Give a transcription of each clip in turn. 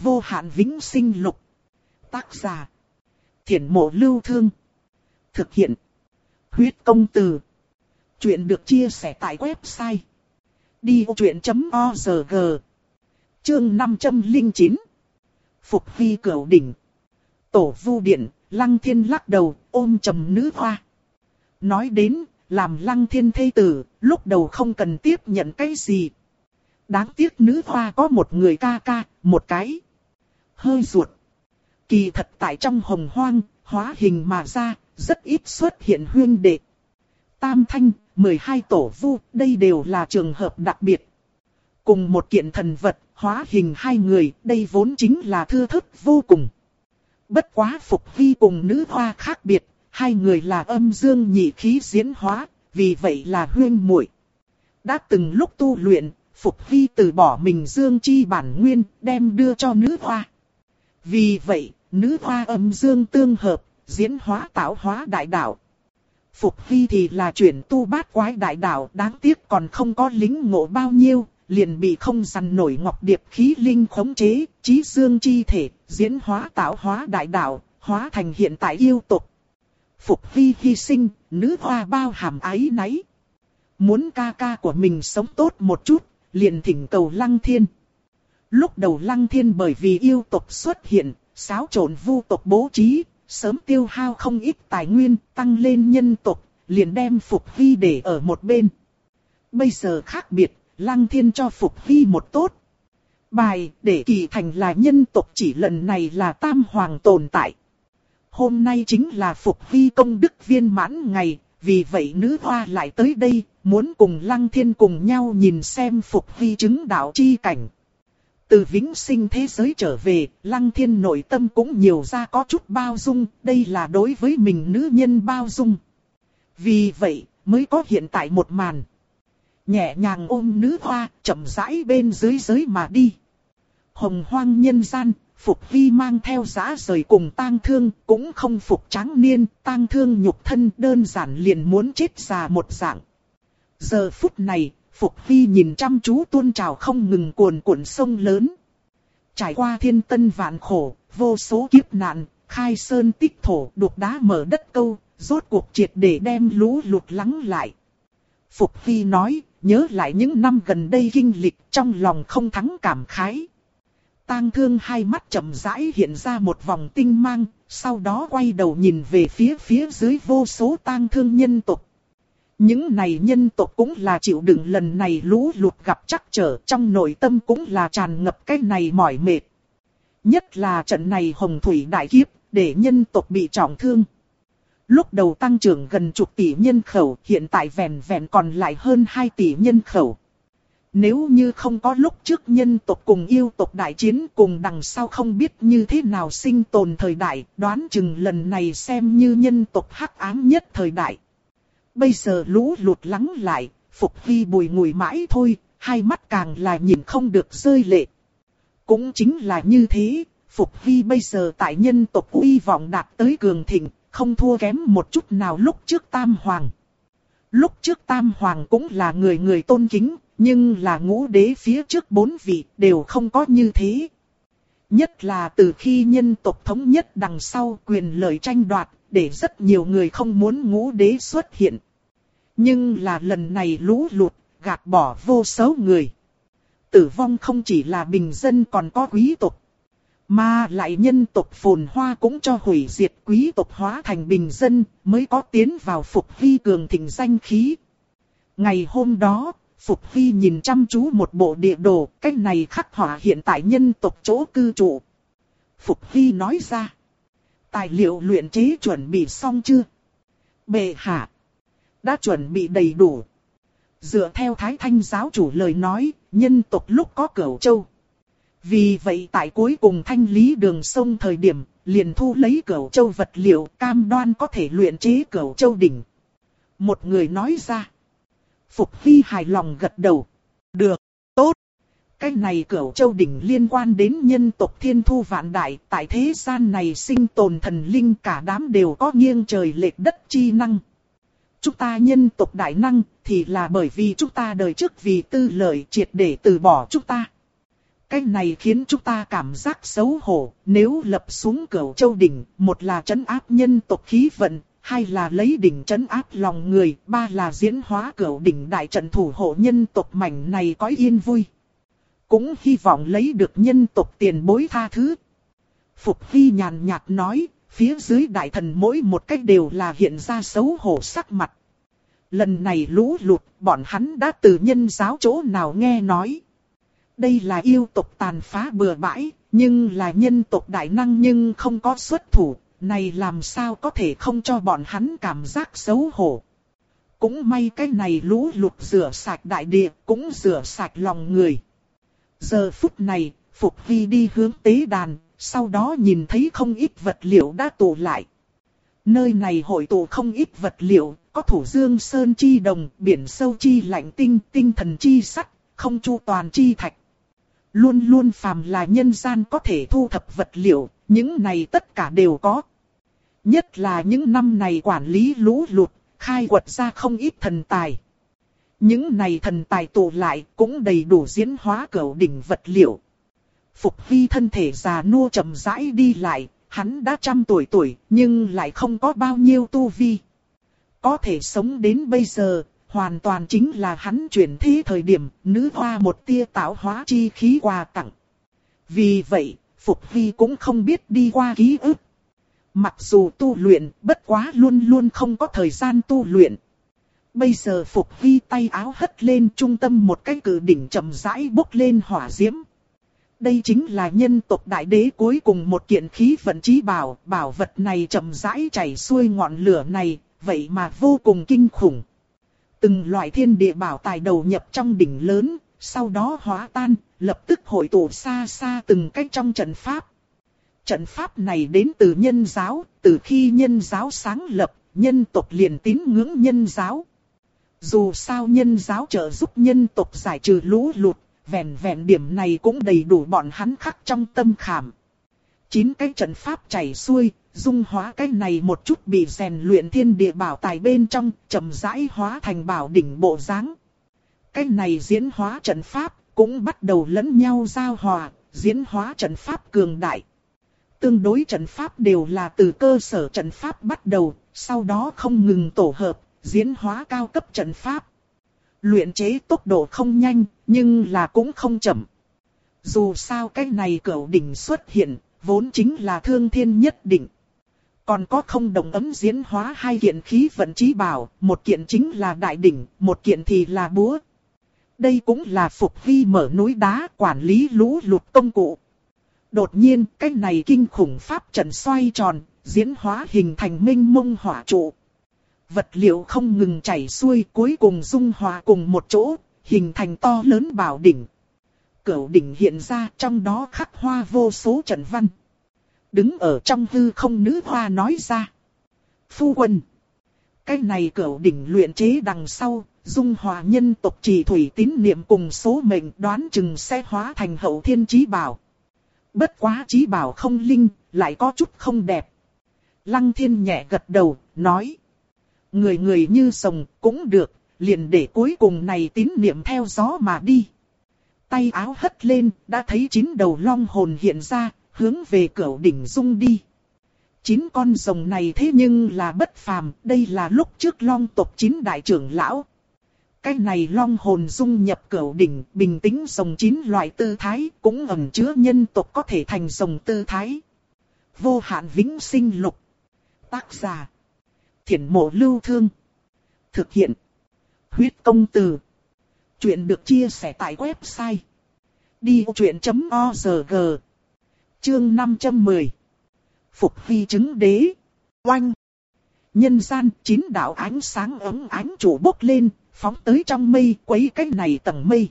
vô hạn vĩnh sinh lục. Tác giả. Thiển mộ lưu thương. Thực hiện. Huyết công từ. Chuyện được chia sẻ tại website. Đi vô chuyện.org Chương 509 Phục vi cửu đỉnh Tổ vu điện, lăng thiên lắc đầu, ôm trầm nữ hoa. Nói đến, làm lăng thiên thê tử, lúc đầu không cần tiếp nhận cái gì. Đáng tiếc nữ hoa có một người ca ca, một cái. Hơi ruột. Kỳ thật tại trong hồng hoang, hóa hình mà ra, rất ít xuất hiện huyên đệ. Tam thanh, 12 tổ vu, đây đều là trường hợp đặc biệt. Cùng một kiện thần vật, hóa hình hai người, đây vốn chính là thưa thức vô cùng. Bất quá Phục Vi cùng nữ hoa khác biệt, hai người là âm dương nhị khí diễn hóa, vì vậy là huyên muội. Đã từng lúc tu luyện, Phục Vi từ bỏ mình dương chi bản nguyên, đem đưa cho nữ hoa. Vì vậy, nữ hoa âm dương tương hợp, diễn hóa tạo hóa đại đạo. Phục Hy thì là chuyển tu bát quái đại đạo đáng tiếc còn không có lính ngộ bao nhiêu, liền bị không săn nổi ngọc điệp khí linh khống chế, trí dương chi thể, diễn hóa tạo hóa đại đạo, hóa thành hiện tại yêu tục. Phục Hy hy sinh, nữ hoa bao hàm ái náy. Muốn ca ca của mình sống tốt một chút, liền thỉnh cầu lăng thiên. Lúc đầu lăng thiên bởi vì yêu tộc xuất hiện, xáo trộn vu tộc bố trí, sớm tiêu hao không ít tài nguyên, tăng lên nhân tộc, liền đem Phục Hy để ở một bên. Bây giờ khác biệt, Lăng Thiên cho Phục Hy một tốt. Bài, để kỳ thành là nhân tộc chỉ lần này là tam hoàng tồn tại. Hôm nay chính là Phục Hy công đức viên mãn ngày, vì vậy nữ hoa lại tới đây, muốn cùng Lăng Thiên cùng nhau nhìn xem Phục Hy chứng đạo chi cảnh. Từ vĩnh sinh thế giới trở về, Lăng Thiên nội tâm cũng nhiều ra có chút bao dung, đây là đối với mình nữ nhân bao dung. Vì vậy, mới có hiện tại một màn. Nhẹ nhàng ôm nữ hoa, chậm rãi bên dưới giới mà đi. Hồng hoang nhân gian, Phục Vi mang theo giã rời cùng tang thương, cũng không phục trắng niên, tang thương nhục thân đơn giản liền muốn chết già một dạng. Giờ phút này, Phục Vi nhìn chăm chú tuôn trào không ngừng cuồn cuộn sông lớn. Trải qua thiên tân vạn khổ, vô số kiếp nạn, khai sơn tích thổ, đục đá mở đất câu, rốt cuộc triệt để đem lũ lụt lắng lại. Phục Vi nói, nhớ lại những năm gần đây kinh lịch trong lòng không thắng cảm khái. Tang thương hai mắt chậm rãi hiện ra một vòng tinh mang, sau đó quay đầu nhìn về phía phía dưới vô số tang thương nhân tộc. Những này nhân tộc cũng là chịu đựng lần này lũ lụt gặp chắc trở trong nội tâm cũng là tràn ngập cái này mỏi mệt. Nhất là trận này hồng thủy đại kiếp, để nhân tộc bị trọng thương. Lúc đầu tăng trưởng gần chục tỷ nhân khẩu, hiện tại vẹn vẹn còn lại hơn 2 tỷ nhân khẩu. Nếu như không có lúc trước nhân tộc cùng yêu tộc đại chiến cùng đằng sau không biết như thế nào sinh tồn thời đại, đoán chừng lần này xem như nhân tộc hắc ám nhất thời đại. Bây giờ lũ lụt lắng lại, Phục Hy bùi ngùi mãi thôi, hai mắt càng là nhìn không được rơi lệ. Cũng chính là như thế, Phục Hy bây giờ tại nhân tộc uy vọng đạt tới cường thịnh, không thua kém một chút nào lúc trước Tam Hoàng. Lúc trước Tam Hoàng cũng là người người tôn kính, nhưng là ngũ đế phía trước bốn vị đều không có như thế. Nhất là từ khi nhân tộc thống nhất đằng sau quyền lợi tranh đoạt, để rất nhiều người không muốn ngũ đế xuất hiện. Nhưng là lần này lũ lụt, gạt bỏ vô số người. Tử vong không chỉ là bình dân còn có quý tộc. Mà lại nhân tộc phồn hoa cũng cho hủy diệt quý tộc hóa thành bình dân, mới có tiến vào Phục Vi cường thịnh danh khí. Ngày hôm đó, Phục phi nhìn chăm chú một bộ địa đồ, cách này khắc họa hiện tại nhân tộc chỗ cư trụ. Phục phi nói ra, tài liệu luyện chế chuẩn bị xong chưa? Bệ hạ, đã chuẩn bị đầy đủ. Dựa theo Thái Thanh giáo chủ lời nói, nhân tộc lúc có cửu châu. Vì vậy tại cuối cùng thanh lý đường sông thời điểm, liền thu lấy cửu châu vật liệu cam đoan có thể luyện chế cửu châu đỉnh. Một người nói ra. Phục Hy hài lòng gật đầu. Được, tốt. Cái này cửu châu đỉnh liên quan đến nhân tộc thiên thu vạn đại, tại thế gian này sinh tồn thần linh cả đám đều có nghiêng trời lệch đất chi năng. Chúng ta nhân tộc đại năng, thì là bởi vì chúng ta đời trước vì tư lợi triệt để từ bỏ chúng ta. Cái này khiến chúng ta cảm giác xấu hổ, nếu lập xuống cửu châu đỉnh, một là trấn áp nhân tộc khí vận, hai là lấy đỉnh trấn áp lòng người, ba là diễn hóa cửu đỉnh đại trận thủ hộ nhân tộc mảnh này có yên vui. Cũng hy vọng lấy được nhân tộc tiền bối tha thứ. Phục Hy nhàn nhạt nói, phía dưới đại thần mỗi một cách đều là hiện ra xấu hổ sắc mặt. Lần này lũ lụt, bọn hắn đã từ nhân giáo chỗ nào nghe nói. Đây là yêu tộc tàn phá bừa bãi, nhưng là nhân tộc đại năng nhưng không có xuất thủ, này làm sao có thể không cho bọn hắn cảm giác xấu hổ. Cũng may cái này lũ lụt rửa sạch đại địa, cũng rửa sạch lòng người. Giờ phút này, Phục Hy đi hướng tế đàn, sau đó nhìn thấy không ít vật liệu đã tụ lại. Nơi này hội tụ không ít vật liệu, có thủ dương sơn chi đồng, biển sâu chi lạnh tinh, tinh thần chi sắt, không chu toàn chi thạch. Luôn luôn phàm là nhân gian có thể thu thập vật liệu, những này tất cả đều có. Nhất là những năm này quản lý lũ lụt, khai quật ra không ít thần tài. Những này thần tài tụ lại cũng đầy đủ diễn hóa cửu đỉnh vật liệu. Phục Vi thân thể già nua chậm rãi đi lại, hắn đã trăm tuổi tuổi, nhưng lại không có bao nhiêu tu vi. Có thể sống đến bây giờ, hoàn toàn chính là hắn chuyển thế thời điểm, nữ hoa một tia tạo hóa chi khí quà tặng. Vì vậy, Phục Vi cũng không biết đi qua ký ức. Mặc dù tu luyện, bất quá luôn luôn không có thời gian tu luyện. Bây giờ Phục Vi tay áo hất lên trung tâm một cái cử đỉnh chậm rãi bốc lên hỏa diễm. Đây chính là nhân tộc đại đế cuối cùng một kiện khí vận trí bảo, bảo vật này chậm rãi chảy xuôi ngọn lửa này, vậy mà vô cùng kinh khủng. Từng loại thiên địa bảo tài đầu nhập trong đỉnh lớn, sau đó hóa tan, lập tức hội tụ xa xa từng cách trong trận pháp. Trận pháp này đến từ nhân giáo, từ khi nhân giáo sáng lập, nhân tộc liền tín ngưỡng nhân giáo. Dù sao nhân giáo trợ giúp nhân tộc giải trừ lũ lụt, vẹn vẹn điểm này cũng đầy đủ bọn hắn khắc trong tâm khảm. Chín cái trận pháp chảy xuôi, dung hóa cái này một chút bị rèn luyện thiên địa bảo tài bên trong, chậm rãi hóa thành bảo đỉnh bộ dáng. Cái này diễn hóa trận pháp, cũng bắt đầu lẫn nhau giao hòa, diễn hóa trận pháp cường đại. Tương đối trận pháp đều là từ cơ sở trận pháp bắt đầu, sau đó không ngừng tổ hợp, diễn hóa cao cấp trận pháp. Luyện chế tốc độ không nhanh, nhưng là cũng không chậm. Dù sao cái này cửu đỉnh xuất hiện, vốn chính là thương thiên nhất định. Còn có không đồng ấm diễn hóa hai kiện khí vận trí bảo, một kiện chính là đại đỉnh, một kiện thì là búa. Đây cũng là phục vi mở núi đá quản lý lũ lụt công cụ. Đột nhiên, cái này kinh khủng pháp trận xoay tròn, diễn hóa hình thành minh mông hỏa trụ. Vật liệu không ngừng chảy xuôi cuối cùng dung hòa cùng một chỗ, hình thành to lớn bảo đỉnh. Cửu đỉnh hiện ra trong đó khắc hoa vô số trận văn. Đứng ở trong hư không nữ hoa nói ra. Phu quân. Cái này cửu đỉnh luyện chế đằng sau, dung hòa nhân tộc trì thủy tín niệm cùng số mệnh đoán chừng sẽ hóa thành hậu thiên trí bảo. Bất quá trí bảo không linh, lại có chút không đẹp. Lăng thiên nhẹ gật đầu, nói. Người người như sồng, cũng được, liền để cuối cùng này tín niệm theo gió mà đi. Tay áo hất lên, đã thấy chín đầu long hồn hiện ra, hướng về cửa đỉnh dung đi. Chín con rồng này thế nhưng là bất phàm, đây là lúc trước long tộc chín đại trưởng lão. Cái này long hồn dung nhập cửa đỉnh, bình tĩnh rồng chín loại tư thái, cũng ẩn chứa nhân tộc có thể thành rồng tư thái. Vô hạn vĩnh sinh lục. Tác giả. Thiển mộ lưu thương. Thực hiện. Huyết công từ. Chuyện được chia sẻ tại website. Đi truyện.org Chương 510 Phục vi chứng đế Oanh Nhân gian chín đạo ánh sáng ấm ánh chủ bốc lên, phóng tới trong mây quấy cái này tầng mây.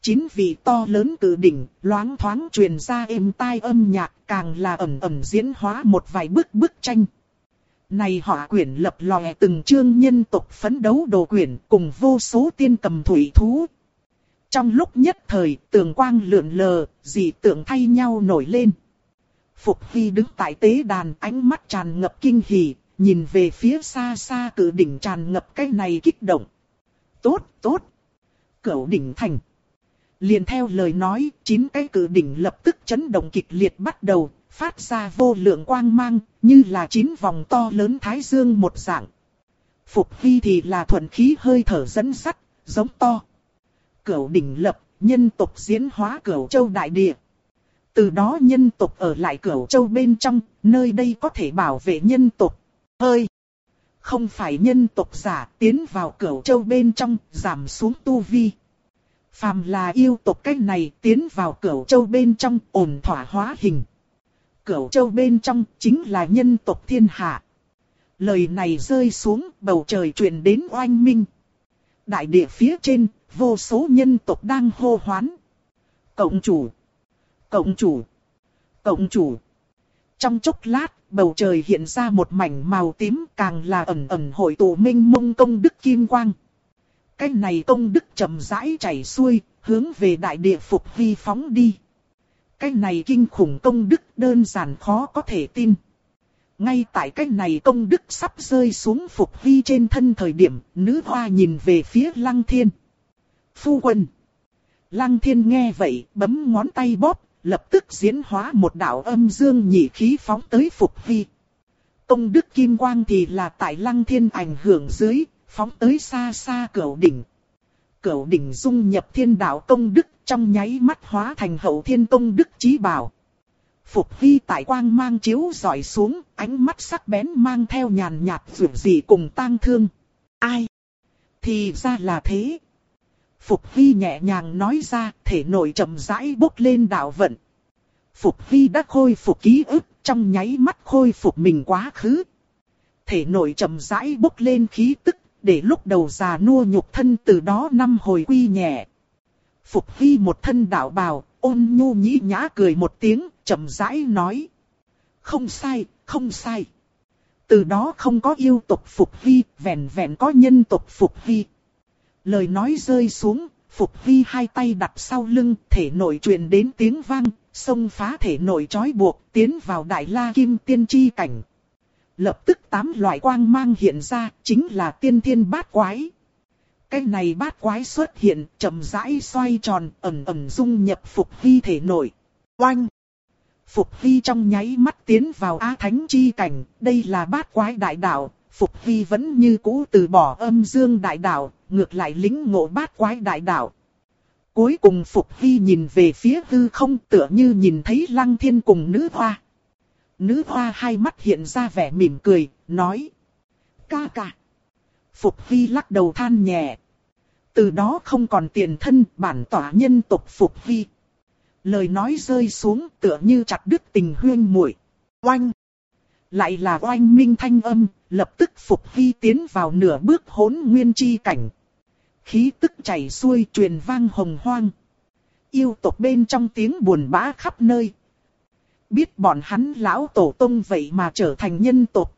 Chín vị to lớn từ đỉnh, loáng thoáng truyền ra êm tai âm nhạc càng là ẩm ẩm diễn hóa một vài bức bức tranh. Này họ quyển lập lòe từng chương nhân tộc phấn đấu đồ quyển cùng vô số tiên cầm thủy thú. Trong lúc nhất thời, tường quang lượn lờ, dị tượng thay nhau nổi lên. Phục Hy đứng tại tế đàn ánh mắt tràn ngập kinh hỉ, nhìn về phía xa xa cử đỉnh tràn ngập cái này kích động. Tốt, tốt. Cửu đỉnh thành. Liền theo lời nói, chín cái cử đỉnh lập tức chấn động kịch liệt bắt đầu, phát ra vô lượng quang mang, như là chín vòng to lớn thái dương một dạng. Phục vi thì là thuận khí hơi thở dẫn sắt, giống to. Cửu đỉnh lập, nhân tộc diễn hóa cửu châu đại địa. Từ đó nhân tộc ở lại cửu châu bên trong, nơi đây có thể bảo vệ nhân tộc. Hơi! Không phải nhân tộc giả tiến vào cửu châu bên trong, giảm xuống tu vi. Phàm là yêu tộc cách này tiến vào cửu châu bên trong ổn thỏa hóa hình. Cửu châu bên trong chính là nhân tộc thiên hạ. Lời này rơi xuống bầu trời truyền đến oanh minh. Đại địa phía trên, vô số nhân tộc đang hô hoán. Cộng chủ! Cộng chủ! Cộng chủ! Trong chốc lát, bầu trời hiện ra một mảnh màu tím càng là ẩn ẩn hội tụ minh mông công đức kim quang. Cái này công đức chậm rãi chảy xuôi, hướng về đại địa phục vi phóng đi. Cái này kinh khủng công đức đơn giản khó có thể tin. Ngay tại cái này công đức sắp rơi xuống phục vi trên thân thời điểm, nữ hoa nhìn về phía lăng thiên. Phu quân. Lăng thiên nghe vậy, bấm ngón tay bóp, lập tức diễn hóa một đạo âm dương nhị khí phóng tới phục vi. Công đức kim quang thì là tại lăng thiên ảnh hưởng dưới, phóng tới xa xa cửu đỉnh. Cửu đỉnh dung nhập thiên đạo công đức trong nháy mắt hóa thành hậu thiên công đức trí bảo. Phục Hy tại quang mang chiếu dọi xuống, ánh mắt sắc bén mang theo nhàn nhạt vượt dị cùng tang thương. Ai? Thì ra là thế. Phục Hy nhẹ nhàng nói ra, thể nội chậm rãi bốc lên đạo vận. Phục Hy đã khôi phục ký ức, trong nháy mắt khôi phục mình quá khứ. Thể nội chậm rãi bốc lên khí tức, để lúc đầu già nua nhục thân từ đó năm hồi quy nhẹ. Phục Hy một thân đạo bào, ôn nhu nhĩ nhã cười một tiếng, chậm rãi nói. Không sai, không sai. Từ đó không có yêu tộc Phục Hy, vẹn vẹn có nhân tộc Phục Hy. Lời nói rơi xuống, Phục Hy hai tay đặt sau lưng, thể nội truyền đến tiếng vang, xông phá thể nội trói buộc, tiến vào đại la kim tiên chi cảnh. Lập tức tám loại quang mang hiện ra, chính là tiên thiên bát quái. Cái này bát quái xuất hiện, chậm rãi xoay tròn, ẩn ẩn dung nhập Phục Hy thể nội. Oanh! Phục Hy trong nháy mắt tiến vào Á Thánh chi cảnh, đây là bát quái đại đạo, Phục Hy vẫn như cũ từ bỏ âm dương đại đạo, ngược lại lính ngộ bát quái đại đạo. Cuối cùng Phục Hy nhìn về phía hư không tựa như nhìn thấy lăng thiên cùng nữ hoa. Nữ hoa hai mắt hiện ra vẻ mỉm cười, nói. Ca ca. Phục vi lắc đầu than nhẹ. Từ đó không còn tiền thân bản tỏa nhân tộc Phục vi. Lời nói rơi xuống tựa như chặt đứt tình huyên muội. Oanh. Lại là oanh minh thanh âm, lập tức Phục vi tiến vào nửa bước hỗn nguyên chi cảnh. Khí tức chảy xuôi truyền vang hồng hoang. Yêu tộc bên trong tiếng buồn bã khắp nơi. Biết bọn hắn lão tổ tông vậy mà trở thành nhân tộc.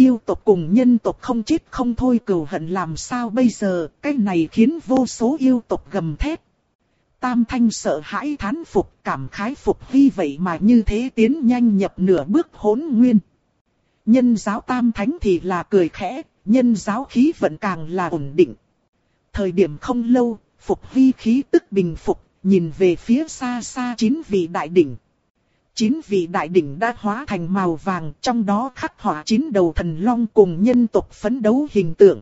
Yêu tộc cùng nhân tộc không chết không thôi cừu hận làm sao bây giờ, cái này khiến vô số yêu tộc gầm thét. Tam thanh sợ hãi thán phục, cảm khái phục vì vậy mà như thế tiến nhanh nhập nửa bước hỗn nguyên. Nhân giáo tam thánh thì là cười khẽ, nhân giáo khí vận càng là ổn định. Thời điểm không lâu, phục vi khí tức bình phục, nhìn về phía xa xa chín vị đại đỉnh. Chín vị đại đỉnh đã hóa thành màu vàng, trong đó khắc họa chín đầu thần long cùng nhân tộc phấn đấu hình tượng.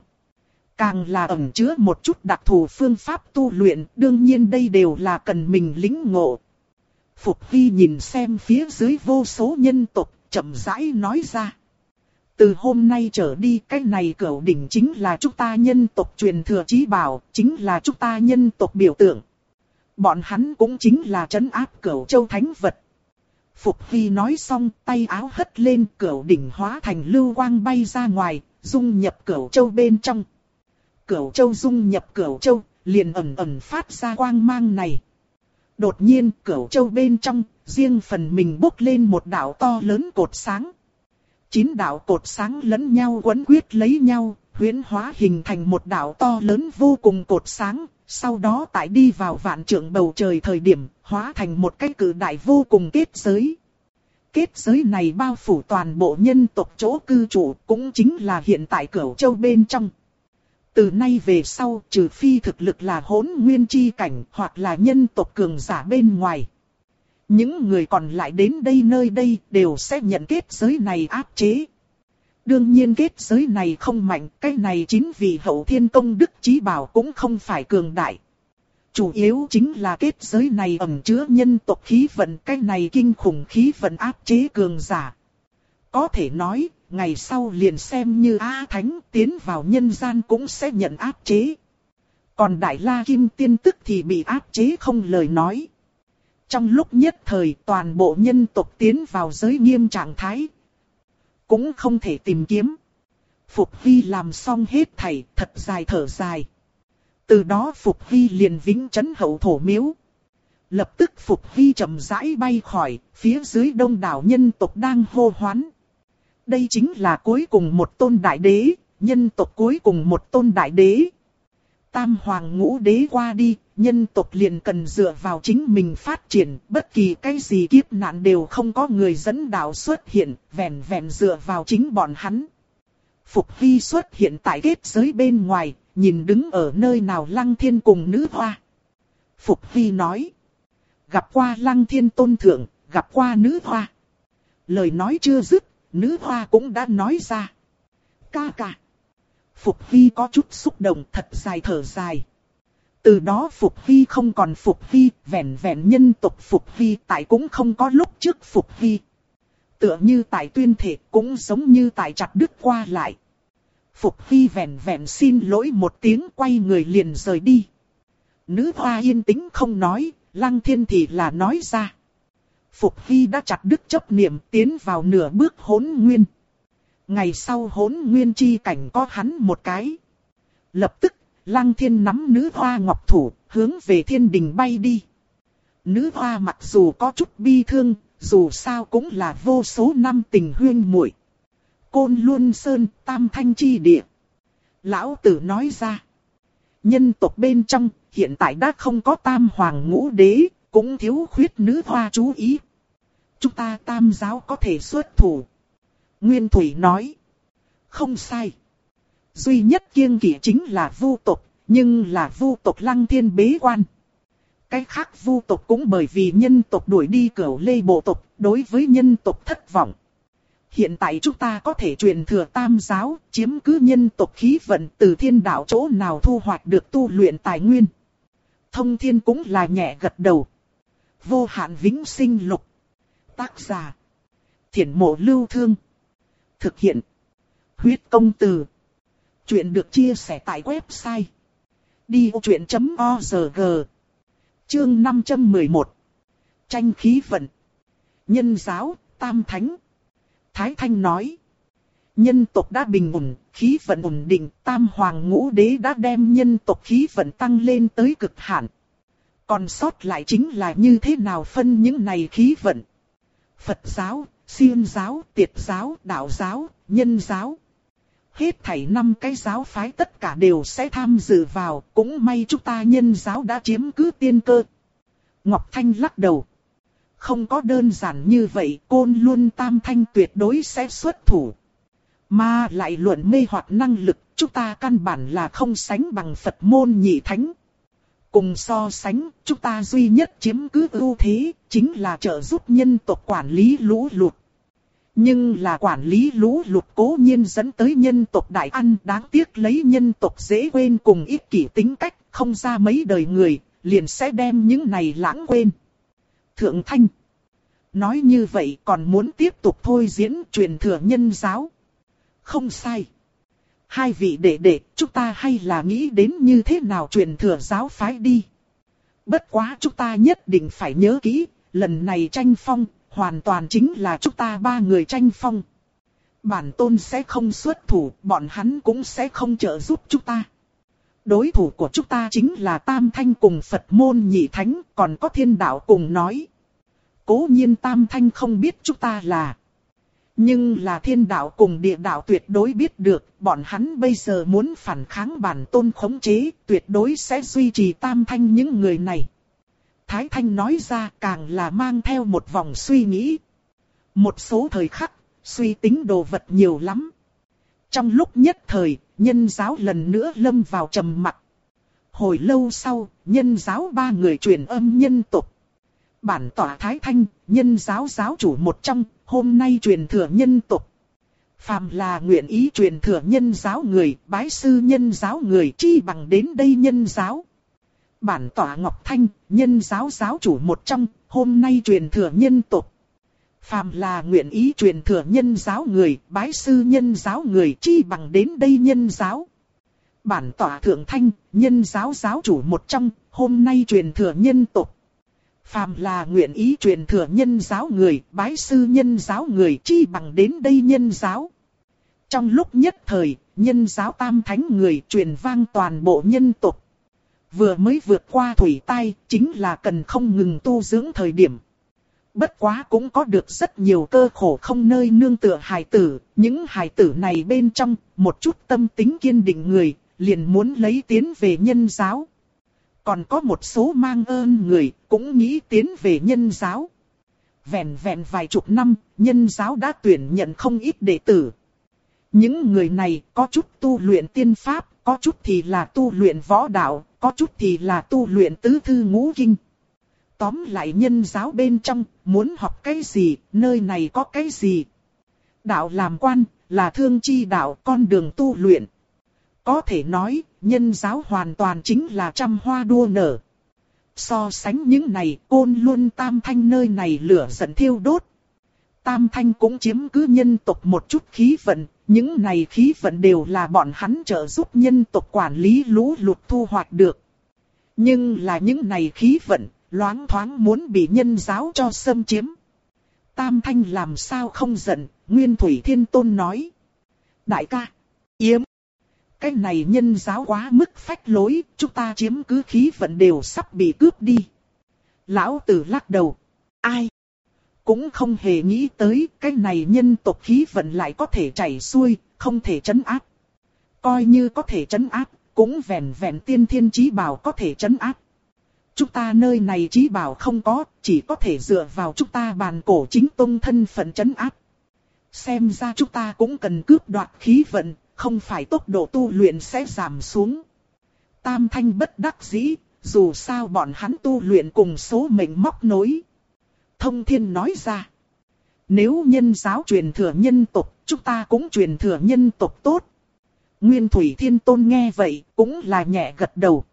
Càng là ẩn chứa một chút đặc thù phương pháp tu luyện, đương nhiên đây đều là cần mình lính ngộ. Phục Vi nhìn xem phía dưới vô số nhân tộc, chậm rãi nói ra. Từ hôm nay trở đi cái này cửu đỉnh chính là chúng ta nhân tộc truyền thừa trí bảo, chính là chúng ta nhân tộc biểu tượng. Bọn hắn cũng chính là trấn áp cửu châu thánh vật. Phục Hy nói xong tay áo hất lên cửu đỉnh hóa thành lưu quang bay ra ngoài, dung nhập cửu châu bên trong. Cửu châu dung nhập cửu châu, liền ẩn ẩn phát ra quang mang này. Đột nhiên cửu châu bên trong, riêng phần mình bốc lên một đạo to lớn cột sáng. Chín đạo cột sáng lẫn nhau quấn quyết lấy nhau, huyễn hóa hình thành một đạo to lớn vô cùng cột sáng, sau đó tại đi vào vạn trượng bầu trời thời điểm, hóa thành một cái cử đại vô cùng kết giới. Kết giới này bao phủ toàn bộ nhân tộc chỗ cư trụ, cũng chính là hiện tại cửu châu bên trong. Từ nay về sau, trừ phi thực lực là hỗn nguyên chi cảnh hoặc là nhân tộc cường giả bên ngoài. Những người còn lại đến đây nơi đây đều sẽ nhận kết giới này áp chế. Đương nhiên kết giới này không mạnh, cái này chính vì hậu thiên công đức trí bảo cũng không phải cường đại. Chủ yếu chính là kết giới này ẩn chứa nhân tộc khí vận, cái này kinh khủng khí vận áp chế cường giả. Có thể nói, ngày sau liền xem như A Thánh tiến vào nhân gian cũng sẽ nhận áp chế. Còn Đại La Kim Tiên tức thì bị áp chế không lời nói. Trong lúc nhất thời toàn bộ nhân tộc tiến vào giới nghiêm trạng thái. Cũng không thể tìm kiếm. Phục Vi làm xong hết thảy, thật dài thở dài. Từ đó Phục Hy liền vĩnh chấn hậu thổ miếu. Lập tức Phục Hy chậm rãi bay khỏi, phía dưới đông đảo nhân tộc đang hô hoán. Đây chính là cuối cùng một tôn đại đế, nhân tộc cuối cùng một tôn đại đế. Tam hoàng ngũ đế qua đi, nhân tộc liền cần dựa vào chính mình phát triển, bất kỳ cái gì kiếp nạn đều không có người dẫn đạo xuất hiện, vẹn vẹn dựa vào chính bọn hắn. Phục Hy xuất hiện tại kết giới bên ngoài, nhìn đứng ở nơi nào lăng thiên cùng nữ hoa. Phục Hy nói, gặp qua lăng thiên tôn thượng, gặp qua nữ hoa. Lời nói chưa dứt, nữ hoa cũng đã nói ra. Ca ca. Phục Hy có chút xúc động thật dài thở dài. Từ đó Phục Hy không còn Phục Hy, vẹn vẹn nhân tộc Phục Hy tại cũng không có lúc trước Phục Hy. Tựa như tại tuyên thể cũng giống như tại chặt đứt qua lại. Phục Hy vẹn vẹn xin lỗi một tiếng quay người liền rời đi. Nữ hoa yên tĩnh không nói, Lăng Thiên thì là nói ra. Phục Hy đã chặt đứt chấp niệm tiến vào nửa bước hỗn nguyên. Ngày sau hỗn nguyên chi cảnh có hắn một cái. Lập tức, Lăng Thiên nắm nữ hoa ngọc thủ, hướng về thiên đình bay đi. Nữ hoa mặc dù có chút bi thương, dù sao cũng là vô số năm tình huyên muội. Côn Luân Sơn, Tam Thanh Chi Địa. Lão tử nói ra. Nhân tộc bên trong, hiện tại đã không có tam hoàng ngũ đế, cũng thiếu khuyết nữ hoa chú ý. Chúng ta tam giáo có thể xuất thủ. Nguyên Thủy nói. Không sai. Duy nhất kiêng kỵ chính là vu tộc, nhưng là vu tộc lăng thiên bế quan. Cái khác vu tộc cũng bởi vì nhân tộc đuổi đi cửu lê bộ tộc, đối với nhân tộc thất vọng. Hiện tại chúng ta có thể truyền thừa tam giáo, chiếm cứ nhân tộc khí vận từ thiên đạo chỗ nào thu hoạch được tu luyện tài nguyên. Thông thiên cũng là nhẹ gật đầu. Vô hạn vĩnh sinh lục. Tác giả. Thiển mộ lưu thương. Thực hiện. Huyết công từ. Chuyện được chia sẻ tại website. Đi chuyện.org Chương 511 Tranh khí vận Nhân giáo, tam thánh Thái Thanh nói Nhân tộc đã bình ổn, khí vận ổn định, tam hoàng ngũ đế đã đem nhân tộc khí vận tăng lên tới cực hạn. Còn sót lại chính là như thế nào phân những này khí vận. Phật giáo, Siêng giáo, Tiệt giáo, Đạo giáo, Nhân giáo. Hết thảy năm cái giáo phái tất cả đều sẽ tham dự vào, cũng may chúng ta nhân giáo đã chiếm cứ tiên cơ. Ngọc Thanh lắc đầu. Không có đơn giản như vậy, côn luôn tam thanh tuyệt đối sẽ xuất thủ. Mà lại luận mê hoặc năng lực, chúng ta căn bản là không sánh bằng Phật môn nhị thánh. Cùng so sánh, chúng ta duy nhất chiếm cứ ưu thế, chính là trợ giúp nhân tộc quản lý lũ lụt. Nhưng là quản lý lũ lụt cố nhiên dẫn tới nhân tộc đại ăn đáng tiếc lấy nhân tộc dễ quên cùng ích kỷ tính cách, không ra mấy đời người, liền sẽ đem những này lãng quên. Thượng Thanh Nói như vậy còn muốn tiếp tục thôi diễn truyền thừa nhân giáo. Không sai hai vị đệ đệ, chúng ta hay là nghĩ đến như thế nào truyền thừa giáo phái đi. Bất quá chúng ta nhất định phải nhớ kỹ, lần này tranh phong, hoàn toàn chính là chúng ta ba người tranh phong. Bản tôn sẽ không xuất thủ, bọn hắn cũng sẽ không trợ giúp chúng ta. Đối thủ của chúng ta chính là Tam Thanh cùng Phật môn nhị thánh, còn có thiên đạo cùng nói. Cố nhiên Tam Thanh không biết chúng ta là nhưng là thiên đạo cùng địa đạo tuyệt đối biết được, bọn hắn bây giờ muốn phản kháng bản tôn khống chế, tuyệt đối sẽ duy trì tam thanh những người này. Thái Thanh nói ra càng là mang theo một vòng suy nghĩ. Một số thời khắc, suy tính đồ vật nhiều lắm. Trong lúc nhất thời, nhân giáo lần nữa lâm vào trầm mặc. Hồi lâu sau, nhân giáo ba người truyền âm nhân tục. Bản tỏa Thái Thanh, nhân giáo giáo chủ một trong, hôm nay truyền thừa nhân tục. Phàm là nguyện ý truyền thừa nhân giáo người, bái sư nhân giáo người chi bằng đến đây nhân giáo. Bản tỏa Ngọc Thanh, nhân giáo giáo chủ một trong, hôm nay truyền thừa nhân tộc Phàm là nguyện ý truyền thừa nhân giáo người, bái sư nhân giáo người chi bằng đến đây nhân giáo. Bản tỏa thượng thanh, nhân giáo giáo chủ một trong, hôm nay truyền thừa nhân tộc Phàm là nguyện ý truyền thừa nhân giáo người, bái sư nhân giáo người chi bằng đến đây nhân giáo. Trong lúc nhất thời, nhân giáo tam thánh người truyền vang toàn bộ nhân tộc Vừa mới vượt qua thủy tai, chính là cần không ngừng tu dưỡng thời điểm. Bất quá cũng có được rất nhiều cơ khổ không nơi nương tựa hài tử, những hài tử này bên trong, một chút tâm tính kiên định người, liền muốn lấy tiến về nhân giáo. Còn có một số mang ơn người, cũng nghĩ tiến về nhân giáo. Vẹn vẹn vài chục năm, nhân giáo đã tuyển nhận không ít đệ tử. Những người này có chút tu luyện tiên pháp, có chút thì là tu luyện võ đạo, có chút thì là tu luyện tứ thư ngũ kinh. Tóm lại nhân giáo bên trong, muốn học cái gì, nơi này có cái gì. Đạo làm quan, là thương chi đạo, con đường tu luyện. Có thể nói, nhân giáo hoàn toàn chính là trăm hoa đua nở. So sánh những này, côn luôn tam thanh nơi này lửa giận thiêu đốt. Tam thanh cũng chiếm cứ nhân tộc một chút khí vận, những này khí vận đều là bọn hắn trợ giúp nhân tộc quản lý lũ lụt thu hoạch được. Nhưng là những này khí vận, loáng thoáng muốn bị nhân giáo cho xâm chiếm. Tam thanh làm sao không giận, Nguyên Thủy Thiên Tôn nói. Đại ca, yếm. Cái này nhân giáo quá mức phách lối, chúng ta chiếm cứ khí vận đều sắp bị cướp đi. Lão tử lắc đầu. Ai? Cũng không hề nghĩ tới cái này nhân tộc khí vận lại có thể chảy xuôi, không thể chấn áp. Coi như có thể chấn áp, cũng vẹn vẹn tiên thiên trí bảo có thể chấn áp. Chúng ta nơi này trí bảo không có, chỉ có thể dựa vào chúng ta bàn cổ chính tông thân phận chấn áp. Xem ra chúng ta cũng cần cướp đoạt khí vận, không phải tốc độ tu luyện sẽ giảm xuống. Tam thanh bất đắc dĩ, dù sao bọn hắn tu luyện cùng số mệnh móc nối. Thông thiên nói ra. Nếu nhân giáo truyền thừa nhân tộc, chúng ta cũng truyền thừa nhân tộc tốt. Nguyên Thủy Thiên Tôn nghe vậy, cũng là nhẹ gật đầu.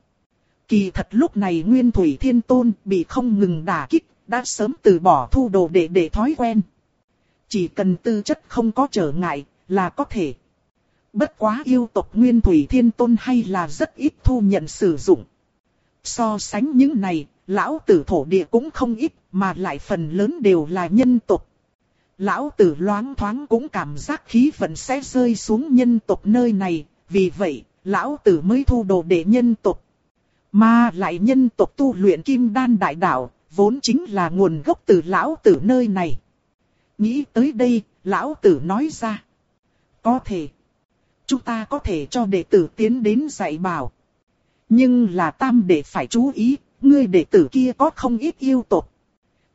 Kỳ thật lúc này Nguyên Thủy Thiên Tôn bị không ngừng đả kích, đã sớm từ bỏ thu đồ để để thói quen. Chỉ cần tư chất không có trở ngại, là có thể. Bất quá yêu tộc Nguyên Thủy Thiên Tôn hay là rất ít thu nhận sử dụng. So sánh những này, lão tử thổ địa cũng không ít, mà lại phần lớn đều là nhân tộc. Lão tử loáng thoáng cũng cảm giác khí vận sẽ rơi xuống nhân tộc nơi này, vì vậy, lão tử mới thu đồ để nhân tộc. Mà lại nhân tộc tu luyện kim đan đại đạo, vốn chính là nguồn gốc từ lão tử nơi này. Nghĩ tới đây, lão tử nói ra. Có thể. Chúng ta có thể cho đệ tử tiến đến dạy bảo. Nhưng là tam đệ phải chú ý, ngươi đệ tử kia có không ít yêu tộc.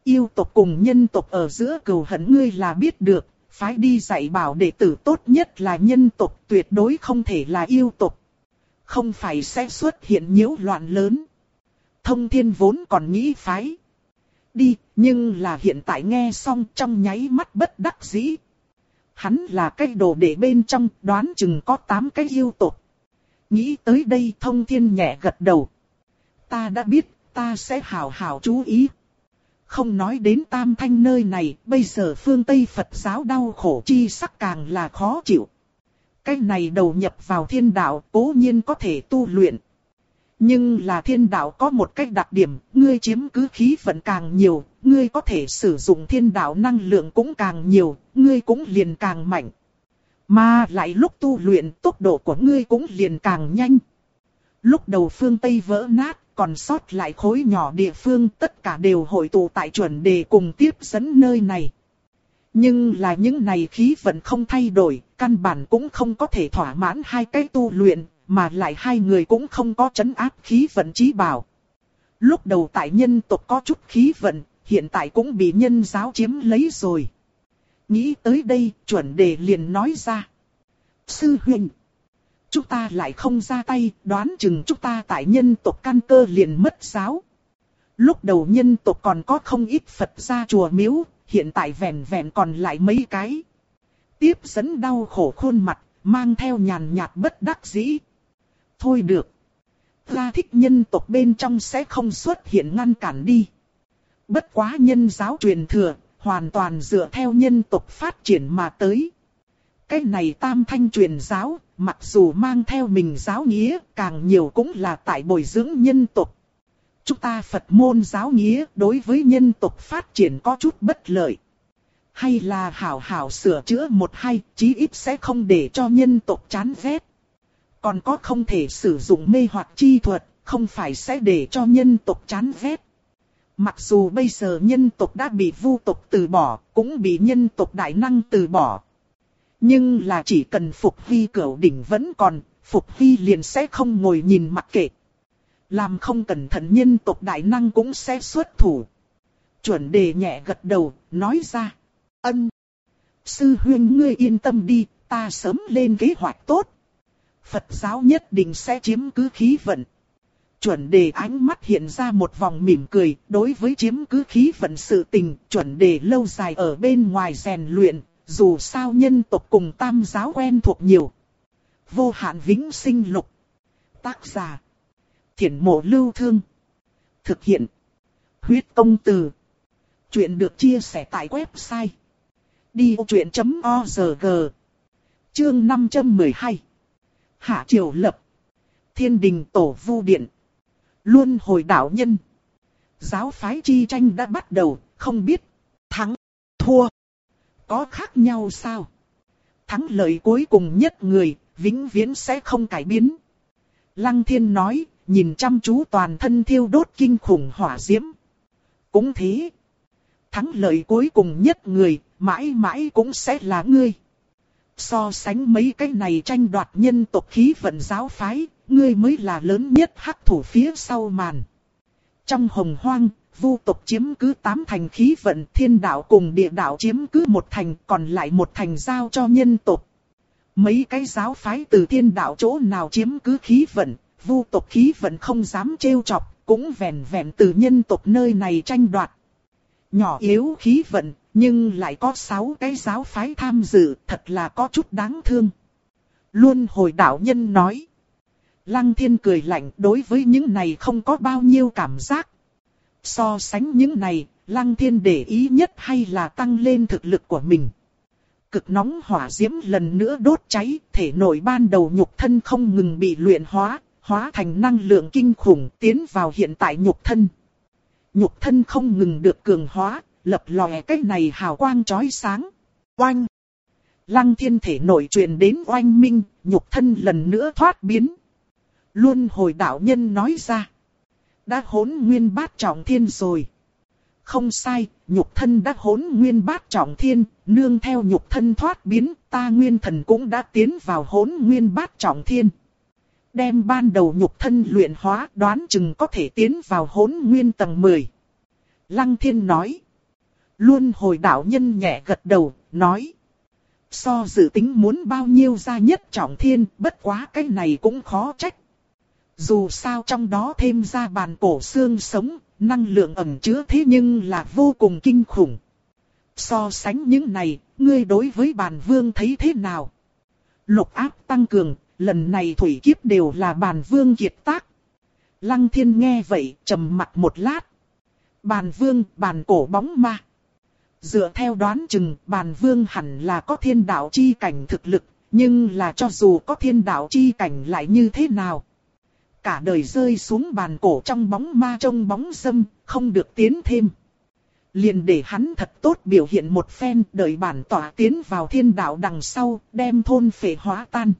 Yêu tộc cùng nhân tộc ở giữa cầu hận ngươi là biết được, phái đi dạy bảo đệ tử tốt nhất là nhân tộc tuyệt đối không thể là yêu tộc. Không phải sẽ xuất hiện nhiễu loạn lớn. Thông thiên vốn còn nghĩ phái. Đi, nhưng là hiện tại nghe xong trong nháy mắt bất đắc dĩ. Hắn là cái đồ để bên trong đoán chừng có 8 cái yêu tộc. Nghĩ tới đây thông thiên nhẹ gật đầu. Ta đã biết, ta sẽ hảo hảo chú ý. Không nói đến tam thanh nơi này, bây giờ phương Tây Phật giáo đau khổ chi sắc càng là khó chịu. Cái này đầu nhập vào thiên đạo cố nhiên có thể tu luyện. Nhưng là thiên đạo có một cách đặc điểm, ngươi chiếm cứ khí vận càng nhiều, ngươi có thể sử dụng thiên đạo năng lượng cũng càng nhiều, ngươi cũng liền càng mạnh. Mà lại lúc tu luyện tốc độ của ngươi cũng liền càng nhanh. Lúc đầu phương Tây vỡ nát, còn sót lại khối nhỏ địa phương tất cả đều hội tụ tại chuẩn đề cùng tiếp dẫn nơi này. Nhưng là những này khí vận không thay đổi, căn bản cũng không có thể thỏa mãn hai cái tu luyện, mà lại hai người cũng không có chấn áp khí vận trí bảo. Lúc đầu tại nhân tộc có chút khí vận, hiện tại cũng bị nhân giáo chiếm lấy rồi. Nghĩ tới đây, chuẩn đề liền nói ra. Sư huynh, Chúng ta lại không ra tay, đoán chừng chúng ta tại nhân tộc căn cơ liền mất giáo. Lúc đầu nhân tộc còn có không ít Phật gia chùa miếu, hiện tại vẹn vẹn còn lại mấy cái. Tiếp dẫn đau khổ khuôn mặt, mang theo nhàn nhạt bất đắc dĩ. Thôi được. Ta thích nhân tộc bên trong sẽ không xuất hiện ngăn cản đi. Bất quá nhân giáo truyền thừa, hoàn toàn dựa theo nhân tộc phát triển mà tới. Cái này tam thanh truyền giáo, mặc dù mang theo mình giáo nghĩa, càng nhiều cũng là tại bồi dưỡng nhân tộc. Chúng ta Phật môn giáo nghĩa đối với nhân tộc phát triển có chút bất lợi. Hay là hảo hảo sửa chữa một hai, chí ít sẽ không để cho nhân tộc chán ghét. Còn có không thể sử dụng mê hoặc chi thuật, không phải sẽ để cho nhân tộc chán ghét. Mặc dù bây giờ nhân tộc đã bị vu tộc từ bỏ, cũng bị nhân tộc đại năng từ bỏ. Nhưng là chỉ cần Phục Hy cửu đỉnh vẫn còn, Phục Hy liền sẽ không ngồi nhìn mặc kệ. Làm không cẩn thận nhân tộc đại năng cũng sẽ xuất thủ. Chuẩn đề nhẹ gật đầu, nói ra. Ân. Sư huyên ngươi yên tâm đi, ta sớm lên kế hoạch tốt. Phật giáo nhất định sẽ chiếm cứ khí vận. Chuẩn đề ánh mắt hiện ra một vòng mỉm cười, đối với chiếm cứ khí vận sự tình, chuẩn đề lâu dài ở bên ngoài rèn luyện, dù sao nhân tộc cùng tam giáo quen thuộc nhiều. Vô hạn vĩnh sinh lục. Tác giả. Thiển mộ lưu thương. Thực hiện. Huyết công từ. Chuyện được chia sẻ tại website. Đi vô chuyện.org Chương 512 Hạ Triều Lập Thiên đình Tổ Vu Điện Luôn hồi đạo nhân Giáo phái chi tranh đã bắt đầu, không biết thắng, thua có khác nhau sao? Thắng lợi cuối cùng nhất người, vĩnh viễn sẽ không cải biến. Lăng thiên nói, nhìn chăm chú toàn thân thiêu đốt kinh khủng hỏa diễm. Cũng thế. Thắng lợi cuối cùng nhất người, mãi mãi cũng sẽ là ngươi. So sánh mấy cái này tranh đoạt nhân tộc khí vận giáo phái, ngươi mới là lớn nhất hắc thủ phía sau màn. Trong hồng hoang, vu tộc chiếm cứ tám thành khí vận, thiên đạo cùng địa đạo chiếm cứ một thành, còn lại một thành giao cho nhân tộc. Mấy cái giáo phái từ thiên đạo chỗ nào chiếm cứ khí vận, vu tộc khí vận không dám trêu chọc, cũng vẹn vẹn từ nhân tộc nơi này tranh đoạt. Nhỏ yếu khí vận, nhưng lại có sáu cái giáo phái tham dự, thật là có chút đáng thương. Luôn hồi đạo nhân nói. Lăng thiên cười lạnh đối với những này không có bao nhiêu cảm giác, So sánh những này, Lăng Thiên để ý nhất hay là tăng lên thực lực của mình. Cực nóng hỏa diễm lần nữa đốt cháy, thể nội ban đầu nhục thân không ngừng bị luyện hóa, hóa thành năng lượng kinh khủng tiến vào hiện tại nhục thân. Nhục thân không ngừng được cường hóa, lập lòe cái này hào quang chói sáng. Oanh! Lăng thiên thể nội truyền đến oanh minh, nhục thân lần nữa thoát biến. Luôn hồi đạo nhân nói ra đã hỗn nguyên bát trọng thiên rồi. Không sai, nhục thân đã hỗn nguyên bát trọng thiên, nương theo nhục thân thoát biến, ta nguyên thần cũng đã tiến vào hỗn nguyên bát trọng thiên. Đem ban đầu nhục thân luyện hóa đoán chừng có thể tiến vào hỗn nguyên tầng 10. Lăng thiên nói. Luôn hồi đạo nhân nhẹ gật đầu, nói. So dự tính muốn bao nhiêu ra nhất trọng thiên, bất quá cái này cũng khó trách. Dù sao trong đó thêm ra bàn cổ xương sống, năng lượng ẩn chứa thế nhưng là vô cùng kinh khủng. So sánh những này, ngươi đối với bàn vương thấy thế nào? Lục áp tăng cường, lần này thủy kiếp đều là bàn vương kiệt tác. Lăng thiên nghe vậy, trầm mặt một lát. Bàn vương, bàn cổ bóng ma. Dựa theo đoán chừng, bàn vương hẳn là có thiên đạo chi cảnh thực lực, nhưng là cho dù có thiên đạo chi cảnh lại như thế nào? Cả đời rơi xuống bàn cổ trong bóng ma trong bóng dâm, không được tiến thêm. Liền để hắn thật tốt biểu hiện một phen, đợi bản tỏa tiến vào thiên đạo đằng sau, đem thôn phệ hóa tan.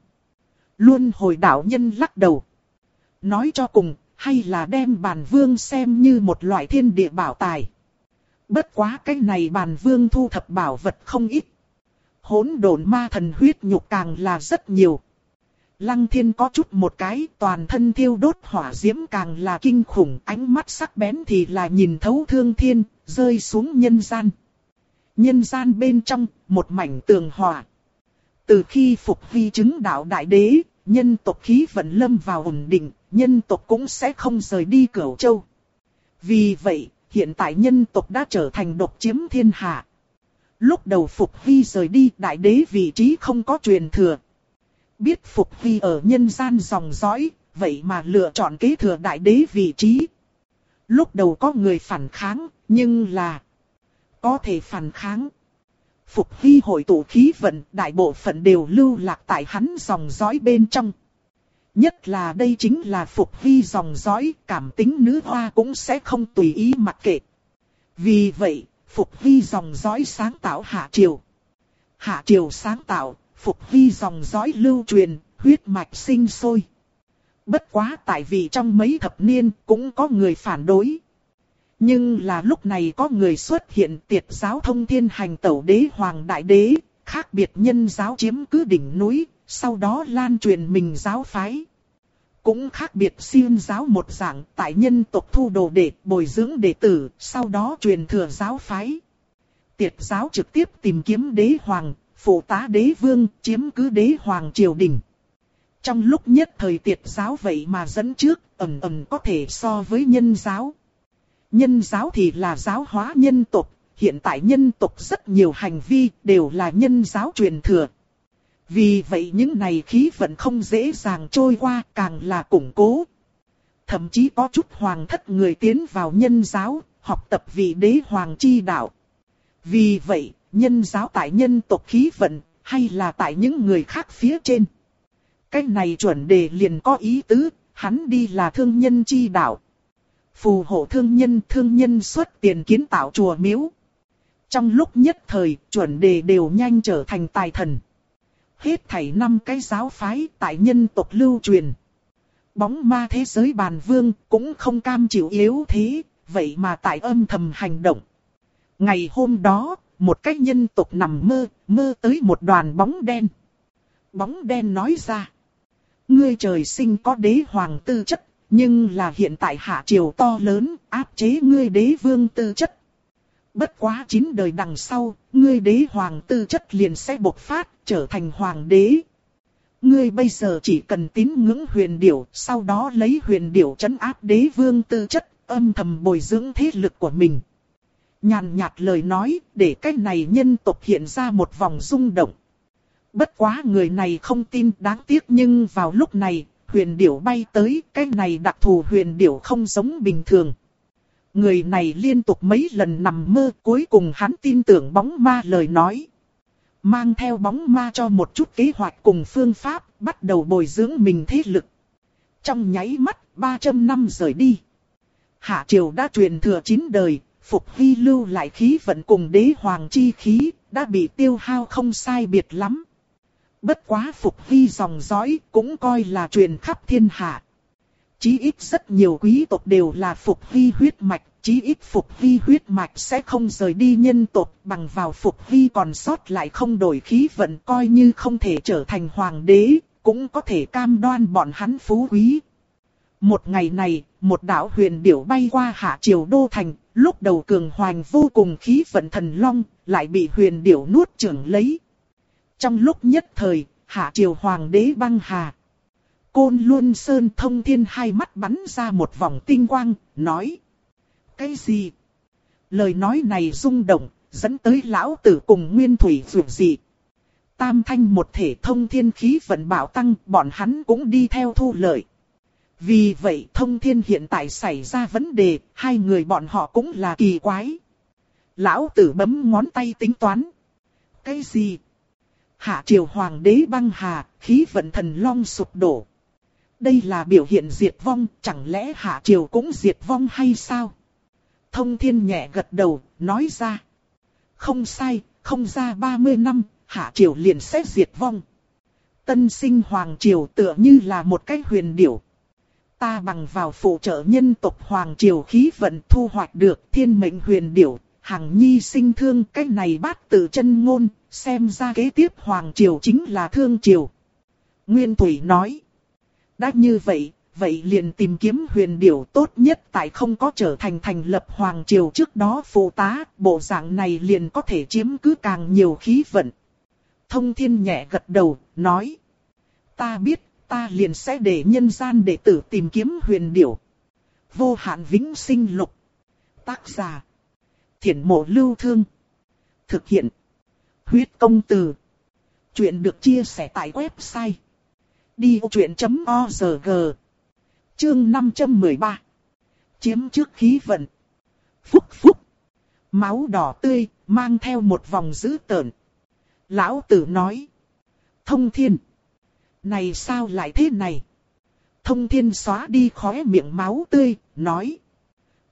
Luôn hồi đạo nhân lắc đầu. Nói cho cùng, hay là đem bàn vương xem như một loại thiên địa bảo tài. Bất quá cái này bàn vương thu thập bảo vật không ít. Hỗn độn ma thần huyết nhục càng là rất nhiều. Lăng thiên có chút một cái toàn thân thiêu đốt hỏa diễm càng là kinh khủng ánh mắt sắc bén thì là nhìn thấu thương thiên, rơi xuống nhân gian. Nhân gian bên trong, một mảnh tường hỏa. Từ khi phục vi chứng đạo đại đế, nhân tộc khí vận lâm vào ổn định, nhân tộc cũng sẽ không rời đi cửu châu. Vì vậy, hiện tại nhân tộc đã trở thành độc chiếm thiên hạ. Lúc đầu Phục Vi rời đi đại đế vị trí không có truyền thừa. Biết Phục Hy ở nhân gian dòng dõi, vậy mà lựa chọn kế thừa đại đế vị trí. Lúc đầu có người phản kháng, nhưng là có thể phản kháng. Phục Hy hội tụ khí vận, đại bộ phận đều lưu lạc tại hắn dòng dõi bên trong. Nhất là đây chính là Phục Hy dòng dõi, cảm tính nữ hoa cũng sẽ không tùy ý mặc kệ. Vì vậy, Phục Hy dòng dõi sáng tạo Hạ Triều. Hạ Triều sáng tạo, Phục Hy dòng dõi lưu truyền, huyết mạch sinh sôi. Bất quá tại vì trong mấy thập niên cũng có người phản đối. Nhưng là lúc này có người xuất hiện tiệt giáo thông thiên hành tẩu đế hoàng đại đế, khác biệt nhân giáo chiếm cứ đỉnh núi, sau đó lan truyền mình giáo phái. Cũng khác biệt siêng giáo một dạng tại nhân tộc thu đồ đệ bồi dưỡng đệ tử, sau đó truyền thừa giáo phái. Tiệt giáo trực tiếp tìm kiếm đế hoàng, phụ tá đế vương, chiếm cứ đế hoàng triều đình. Trong lúc nhất thời tiệt giáo vậy mà dẫn trước, ẩm ẩm có thể so với nhân giáo. Nhân giáo thì là giáo hóa nhân tộc, hiện tại nhân tộc rất nhiều hành vi đều là nhân giáo truyền thừa. Vì vậy những này khí vận không dễ dàng trôi qua càng là củng cố. Thậm chí có chút hoàng thất người tiến vào nhân giáo, học tập vị đế hoàng chi đạo. Vì vậy, nhân giáo tại nhân tộc khí vận, hay là tại những người khác phía trên. Cái này chuẩn đề liền có ý tứ, hắn đi là thương nhân chi đạo. Phù hộ thương nhân thương nhân xuất tiền kiến tạo chùa miếu. Trong lúc nhất thời, chuẩn đề đều nhanh trở thành tài thần. Hết thảy năm cái giáo phái tại nhân tộc lưu truyền. Bóng ma thế giới bàn vương cũng không cam chịu yếu thế, vậy mà tại âm thầm hành động. Ngày hôm đó, một cái nhân tộc nằm mơ, mơ tới một đoàn bóng đen. Bóng đen nói ra. Ngươi trời sinh có đế hoàng tư chất, nhưng là hiện tại hạ triều to lớn, áp chế ngươi đế vương tư chất. Bất quá chín đời đằng sau, ngươi đế hoàng tư chất liền sẽ bộc phát, trở thành hoàng đế. Ngươi bây giờ chỉ cần tín ngưỡng huyền điểu, sau đó lấy huyền điểu chấn áp đế vương tư chất, âm thầm bồi dưỡng thế lực của mình. Nhàn nhạt lời nói, để cái này nhân tộc hiện ra một vòng rung động. Bất quá người này không tin đáng tiếc nhưng vào lúc này, huyền điểu bay tới, cái này đặc thù huyền điểu không giống bình thường. Người này liên tục mấy lần nằm mơ cuối cùng hắn tin tưởng bóng ma lời nói. Mang theo bóng ma cho một chút kế hoạch cùng phương pháp, bắt đầu bồi dưỡng mình thế lực. Trong nháy mắt, 300 năm rời đi. Hạ triều đã truyền thừa chín đời, Phục Hy lưu lại khí vận cùng đế hoàng chi khí, đã bị tiêu hao không sai biệt lắm. Bất quá Phục Hy dòng dõi cũng coi là truyền khắp thiên hạ. Chí ít rất nhiều quý tộc đều là Phục Hy huyết mạch, chí ít Phục Hy huyết mạch sẽ không rời đi nhân tộc bằng vào Phục Hy còn sót lại không đổi khí vận coi như không thể trở thành hoàng đế, cũng có thể cam đoan bọn hắn phú quý. Một ngày này, một đạo huyền điểu bay qua hạ triều đô thành, lúc đầu cường hoành vô cùng khí vận thần long, lại bị huyền điểu nuốt chửng lấy. Trong lúc nhất thời, hạ triều hoàng đế băng hà. Côn Luân Sơn thông thiên hai mắt bắn ra một vòng tinh quang, nói. Cái gì? Lời nói này rung động, dẫn tới lão tử cùng nguyên thủy vượt dị. Tam thanh một thể thông thiên khí vận bảo tăng, bọn hắn cũng đi theo thu lợi. Vì vậy thông thiên hiện tại xảy ra vấn đề, hai người bọn họ cũng là kỳ quái. Lão tử bấm ngón tay tính toán. Cái gì? Hạ triều hoàng đế băng hà, khí vận thần long sụp đổ. Đây là biểu hiện diệt vong, chẳng lẽ hạ triều cũng diệt vong hay sao? Thông thiên nhẹ gật đầu, nói ra. Không sai, không ra 30 năm, hạ triều liền sẽ diệt vong. Tân sinh hoàng triều tựa như là một cái huyền điểu. Ta bằng vào phụ trợ nhân tộc hoàng triều khí vận thu hoạch được thiên mệnh huyền điểu, hàng nhi sinh thương cái này bát tự chân ngôn, xem ra kế tiếp hoàng triều chính là thương triều. Nguyên Thủy nói. Đã như vậy, vậy liền tìm kiếm huyền điểu tốt nhất tại không có trở thành thành lập hoàng triều trước đó phụ tá, bộ dạng này liền có thể chiếm cứ càng nhiều khí vận. Thông thiên nhẹ gật đầu, nói. Ta biết, ta liền sẽ để nhân gian đệ tử tìm kiếm huyền điểu. Vô hạn vĩnh sinh lục. Tác giả. Thiển mộ lưu thương. Thực hiện. Huyết công từ. Chuyện được chia sẻ tại website. Đi truyện.org Chương 513 Chiếm trước khí vận. Phúc phúc. Máu đỏ tươi, mang theo một vòng dữ tợn. Lão tử nói. Thông thiên. Này sao lại thế này? Thông thiên xóa đi khóe miệng máu tươi, nói.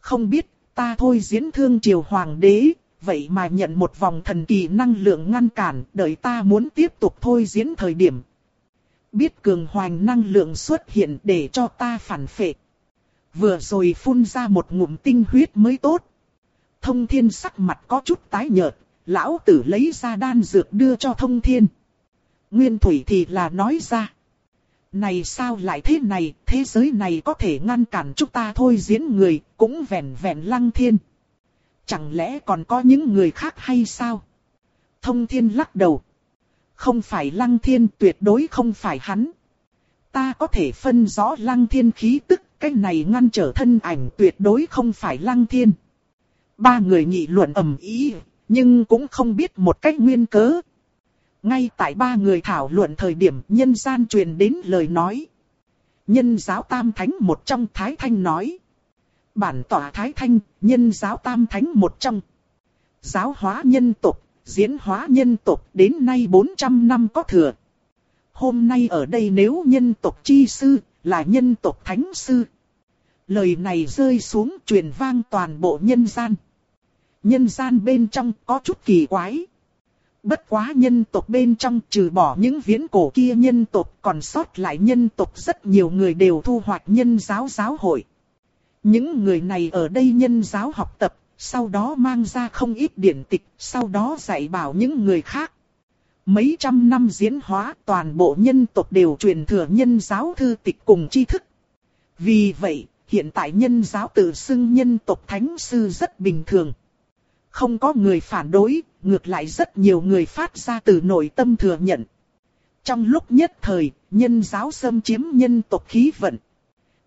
Không biết, ta thôi diễn thương triều hoàng đế, vậy mà nhận một vòng thần kỳ năng lượng ngăn cản, đợi ta muốn tiếp tục thôi diễn thời điểm. Biết cường hoành năng lượng xuất hiện để cho ta phản phệ. Vừa rồi phun ra một ngụm tinh huyết mới tốt. Thông thiên sắc mặt có chút tái nhợt, lão tử lấy ra đan dược đưa cho thông thiên. Nguyên thủy thì là nói ra. Này sao lại thế này, thế giới này có thể ngăn cản chúng ta thôi diễn người, cũng vẹn vẹn lăng thiên. Chẳng lẽ còn có những người khác hay sao? Thông thiên lắc đầu. Không phải lăng thiên tuyệt đối không phải hắn. Ta có thể phân rõ lăng thiên khí tức, cái này ngăn trở thân ảnh tuyệt đối không phải lăng thiên. Ba người nghị luận ầm ý, nhưng cũng không biết một cách nguyên cớ. Ngay tại ba người thảo luận thời điểm nhân gian truyền đến lời nói. Nhân giáo tam thánh một trong Thái Thanh nói. Bản tỏa Thái Thanh, nhân giáo tam thánh một trong. Giáo hóa nhân tục, diễn hóa nhân tục đến nay 400 năm có thừa. Hôm nay ở đây nếu nhân tục chi sư, là nhân tục thánh sư. Lời này rơi xuống truyền vang toàn bộ nhân gian. Nhân gian bên trong có chút kỳ quái. Bất quá nhân tộc bên trong trừ bỏ những viễn cổ kia nhân tộc còn sót lại nhân tộc rất nhiều người đều thu hoạch nhân giáo giáo hội. Những người này ở đây nhân giáo học tập, sau đó mang ra không ít điển tịch, sau đó dạy bảo những người khác. Mấy trăm năm diễn hóa toàn bộ nhân tộc đều truyền thừa nhân giáo thư tịch cùng tri thức. Vì vậy, hiện tại nhân giáo tự xưng nhân tộc thánh sư rất bình thường. Không có người phản đối, ngược lại rất nhiều người phát ra từ nội tâm thừa nhận. Trong lúc nhất thời, nhân giáo xâm chiếm nhân tộc khí vận.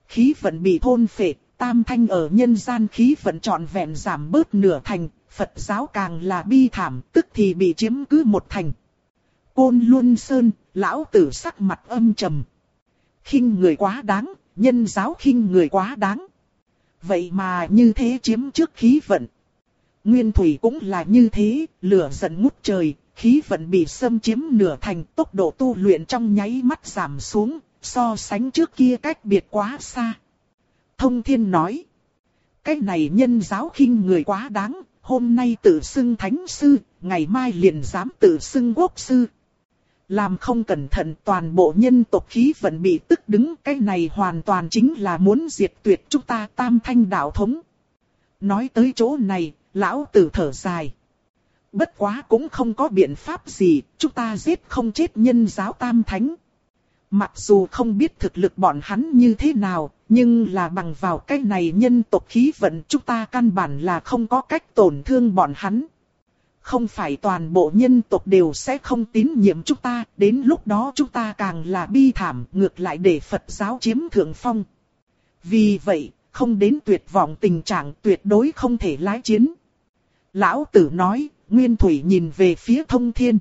Khí vận bị thôn phệ, tam thanh ở nhân gian khí vận trọn vẹn giảm bớt nửa thành, Phật giáo càng là bi thảm, tức thì bị chiếm cứ một thành. Côn Luân Sơn, lão tử sắc mặt âm trầm. khinh người quá đáng, nhân giáo khinh người quá đáng. Vậy mà như thế chiếm trước khí vận. Nguyên thủy cũng là như thế, lửa giận ngút trời, khí vận bị xâm chiếm nửa thành tốc độ tu luyện trong nháy mắt giảm xuống, so sánh trước kia cách biệt quá xa. Thông thiên nói, cái này nhân giáo khinh người quá đáng, hôm nay tự xưng thánh sư, ngày mai liền dám tự xưng quốc sư. Làm không cẩn thận toàn bộ nhân tộc khí vận bị tức đứng, cái này hoàn toàn chính là muốn diệt tuyệt chúng ta tam thanh đạo thống. Nói tới chỗ này, Lão tử thở dài. Bất quá cũng không có biện pháp gì, chúng ta giết không chết nhân giáo tam thánh. Mặc dù không biết thực lực bọn hắn như thế nào, nhưng là bằng vào cái này nhân tộc khí vận chúng ta căn bản là không có cách tổn thương bọn hắn. Không phải toàn bộ nhân tộc đều sẽ không tín nhiệm chúng ta, đến lúc đó chúng ta càng là bi thảm, ngược lại để Phật giáo chiếm thượng phong. Vì vậy, không đến tuyệt vọng tình trạng tuyệt đối không thể lái chiến. Lão tử nói, Nguyên Thủy nhìn về phía thông thiên.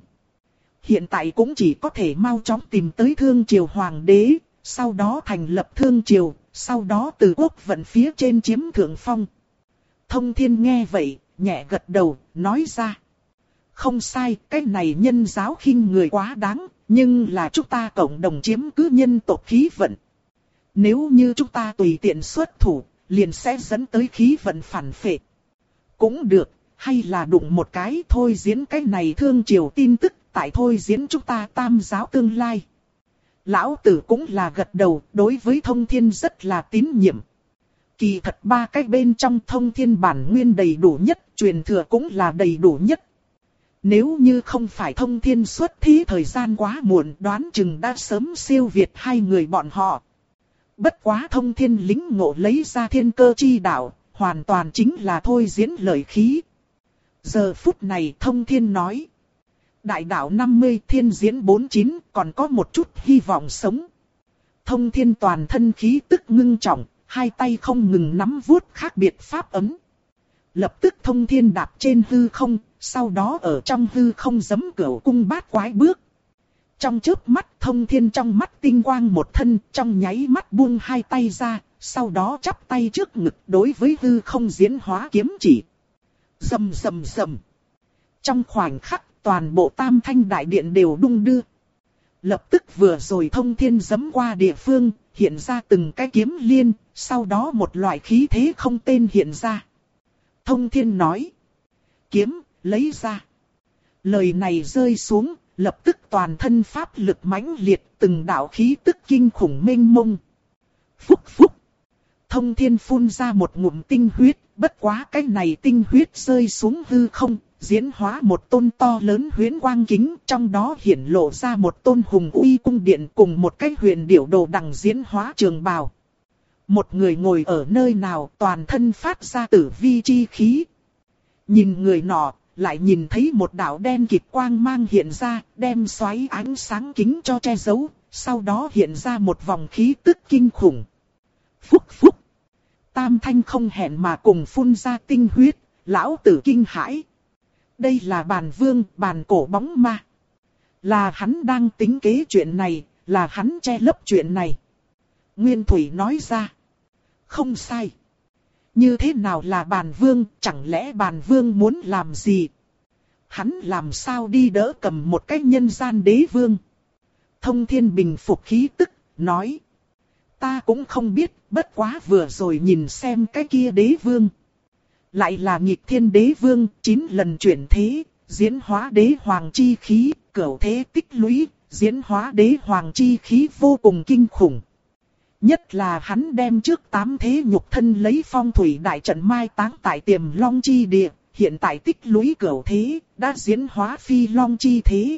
Hiện tại cũng chỉ có thể mau chóng tìm tới thương triều hoàng đế, sau đó thành lập thương triều, sau đó từ quốc vận phía trên chiếm thượng phong. Thông thiên nghe vậy, nhẹ gật đầu, nói ra. Không sai, cái này nhân giáo khinh người quá đáng, nhưng là chúng ta cộng đồng chiếm cứ nhân tộc khí vận. Nếu như chúng ta tùy tiện xuất thủ, liền sẽ dẫn tới khí vận phản phệ. Cũng được, hay là đụng một cái thôi diễn cái này thương triều tin tức, tại thôi diễn chúng ta tam giáo tương lai. Lão tử cũng là gật đầu, đối với thông thiên rất là tín nhiệm. Kỳ thật ba cái bên trong thông thiên bản nguyên đầy đủ nhất, truyền thừa cũng là đầy đủ nhất. Nếu như không phải thông thiên xuất thí thời gian quá muộn đoán chừng đã sớm siêu việt hai người bọn họ. Bất quá thông thiên lính ngộ lấy ra thiên cơ chi đạo, hoàn toàn chính là thôi diễn lời khí. Giờ phút này thông thiên nói. Đại đạo 50 thiên diễn 49 còn có một chút hy vọng sống. Thông thiên toàn thân khí tức ngưng trọng, hai tay không ngừng nắm vuốt khác biệt pháp ấm. Lập tức thông thiên đạp trên hư không, sau đó ở trong hư không giấm cửa cung bát quái bước. Trong chớp mắt thông thiên trong mắt tinh quang một thân, trong nháy mắt buông hai tay ra, sau đó chắp tay trước ngực đối với hư không diễn hóa kiếm chỉ rầm rầm rầm. Trong khoảnh khắc toàn bộ tam thanh đại điện đều đung đưa. Lập tức vừa rồi thông thiên dấm qua địa phương, hiện ra từng cái kiếm liên, sau đó một loại khí thế không tên hiện ra. Thông thiên nói. Kiếm, lấy ra. Lời này rơi xuống, lập tức toàn thân pháp lực mãnh liệt từng đạo khí tức kinh khủng mênh mông. Phúc phúc. Thông thiên phun ra một ngụm tinh huyết, bất quá cái này tinh huyết rơi xuống hư không, diễn hóa một tôn to lớn huyến quang kính, trong đó hiển lộ ra một tôn hùng uy cung điện cùng một cái huyền điểu đồ đằng diễn hóa trường bào. Một người ngồi ở nơi nào toàn thân phát ra tử vi chi khí. Nhìn người nọ, lại nhìn thấy một đạo đen kịt quang mang hiện ra, đem xoáy ánh sáng kính cho che giấu, sau đó hiện ra một vòng khí tức kinh khủng. Phúc phúc! Tam thanh không hẹn mà cùng phun ra tinh huyết, lão tử kinh hãi. Đây là bàn vương, bàn cổ bóng ma. Là hắn đang tính kế chuyện này, là hắn che lấp chuyện này. Nguyên Thủy nói ra. Không sai. Như thế nào là bàn vương, chẳng lẽ bàn vương muốn làm gì? Hắn làm sao đi đỡ cầm một cái nhân gian đế vương? Thông thiên bình phục khí tức, nói. Ta cũng không biết, bất quá vừa rồi nhìn xem cái kia đế vương. Lại là nghịch thiên đế vương, chín lần chuyển thế, diễn hóa đế hoàng chi khí, cửu thế tích lũy, diễn hóa đế hoàng chi khí vô cùng kinh khủng. Nhất là hắn đem trước tám thế nhục thân lấy phong thủy đại trận mai táng tại tiềm long chi địa, hiện tại tích lũy cửu thế, đã diễn hóa phi long chi thế.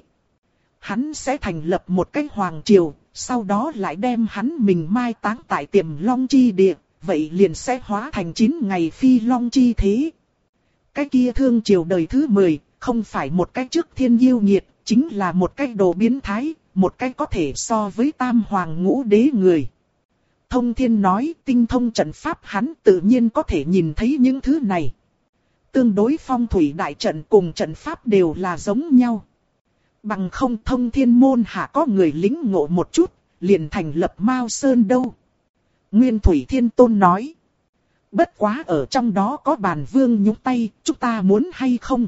Hắn sẽ thành lập một cái hoàng triều, sau đó lại đem hắn mình mai táng tại tiềm long chi địa, vậy liền sẽ hóa thành chín ngày phi long chi thế. Cái kia thương triều đời thứ 10, không phải một cái trước thiên yêu nhiệt, chính là một cái đồ biến thái, một cái có thể so với tam hoàng ngũ đế người. Thông thiên nói tinh thông trận pháp hắn tự nhiên có thể nhìn thấy những thứ này. Tương đối phong thủy đại trận cùng trận pháp đều là giống nhau. Bằng không thông thiên môn hạ có người lính ngộ một chút, liền thành lập Mao Sơn đâu. Nguyên Thủy Thiên Tôn nói. Bất quá ở trong đó có bàn vương nhúng tay, chúng ta muốn hay không?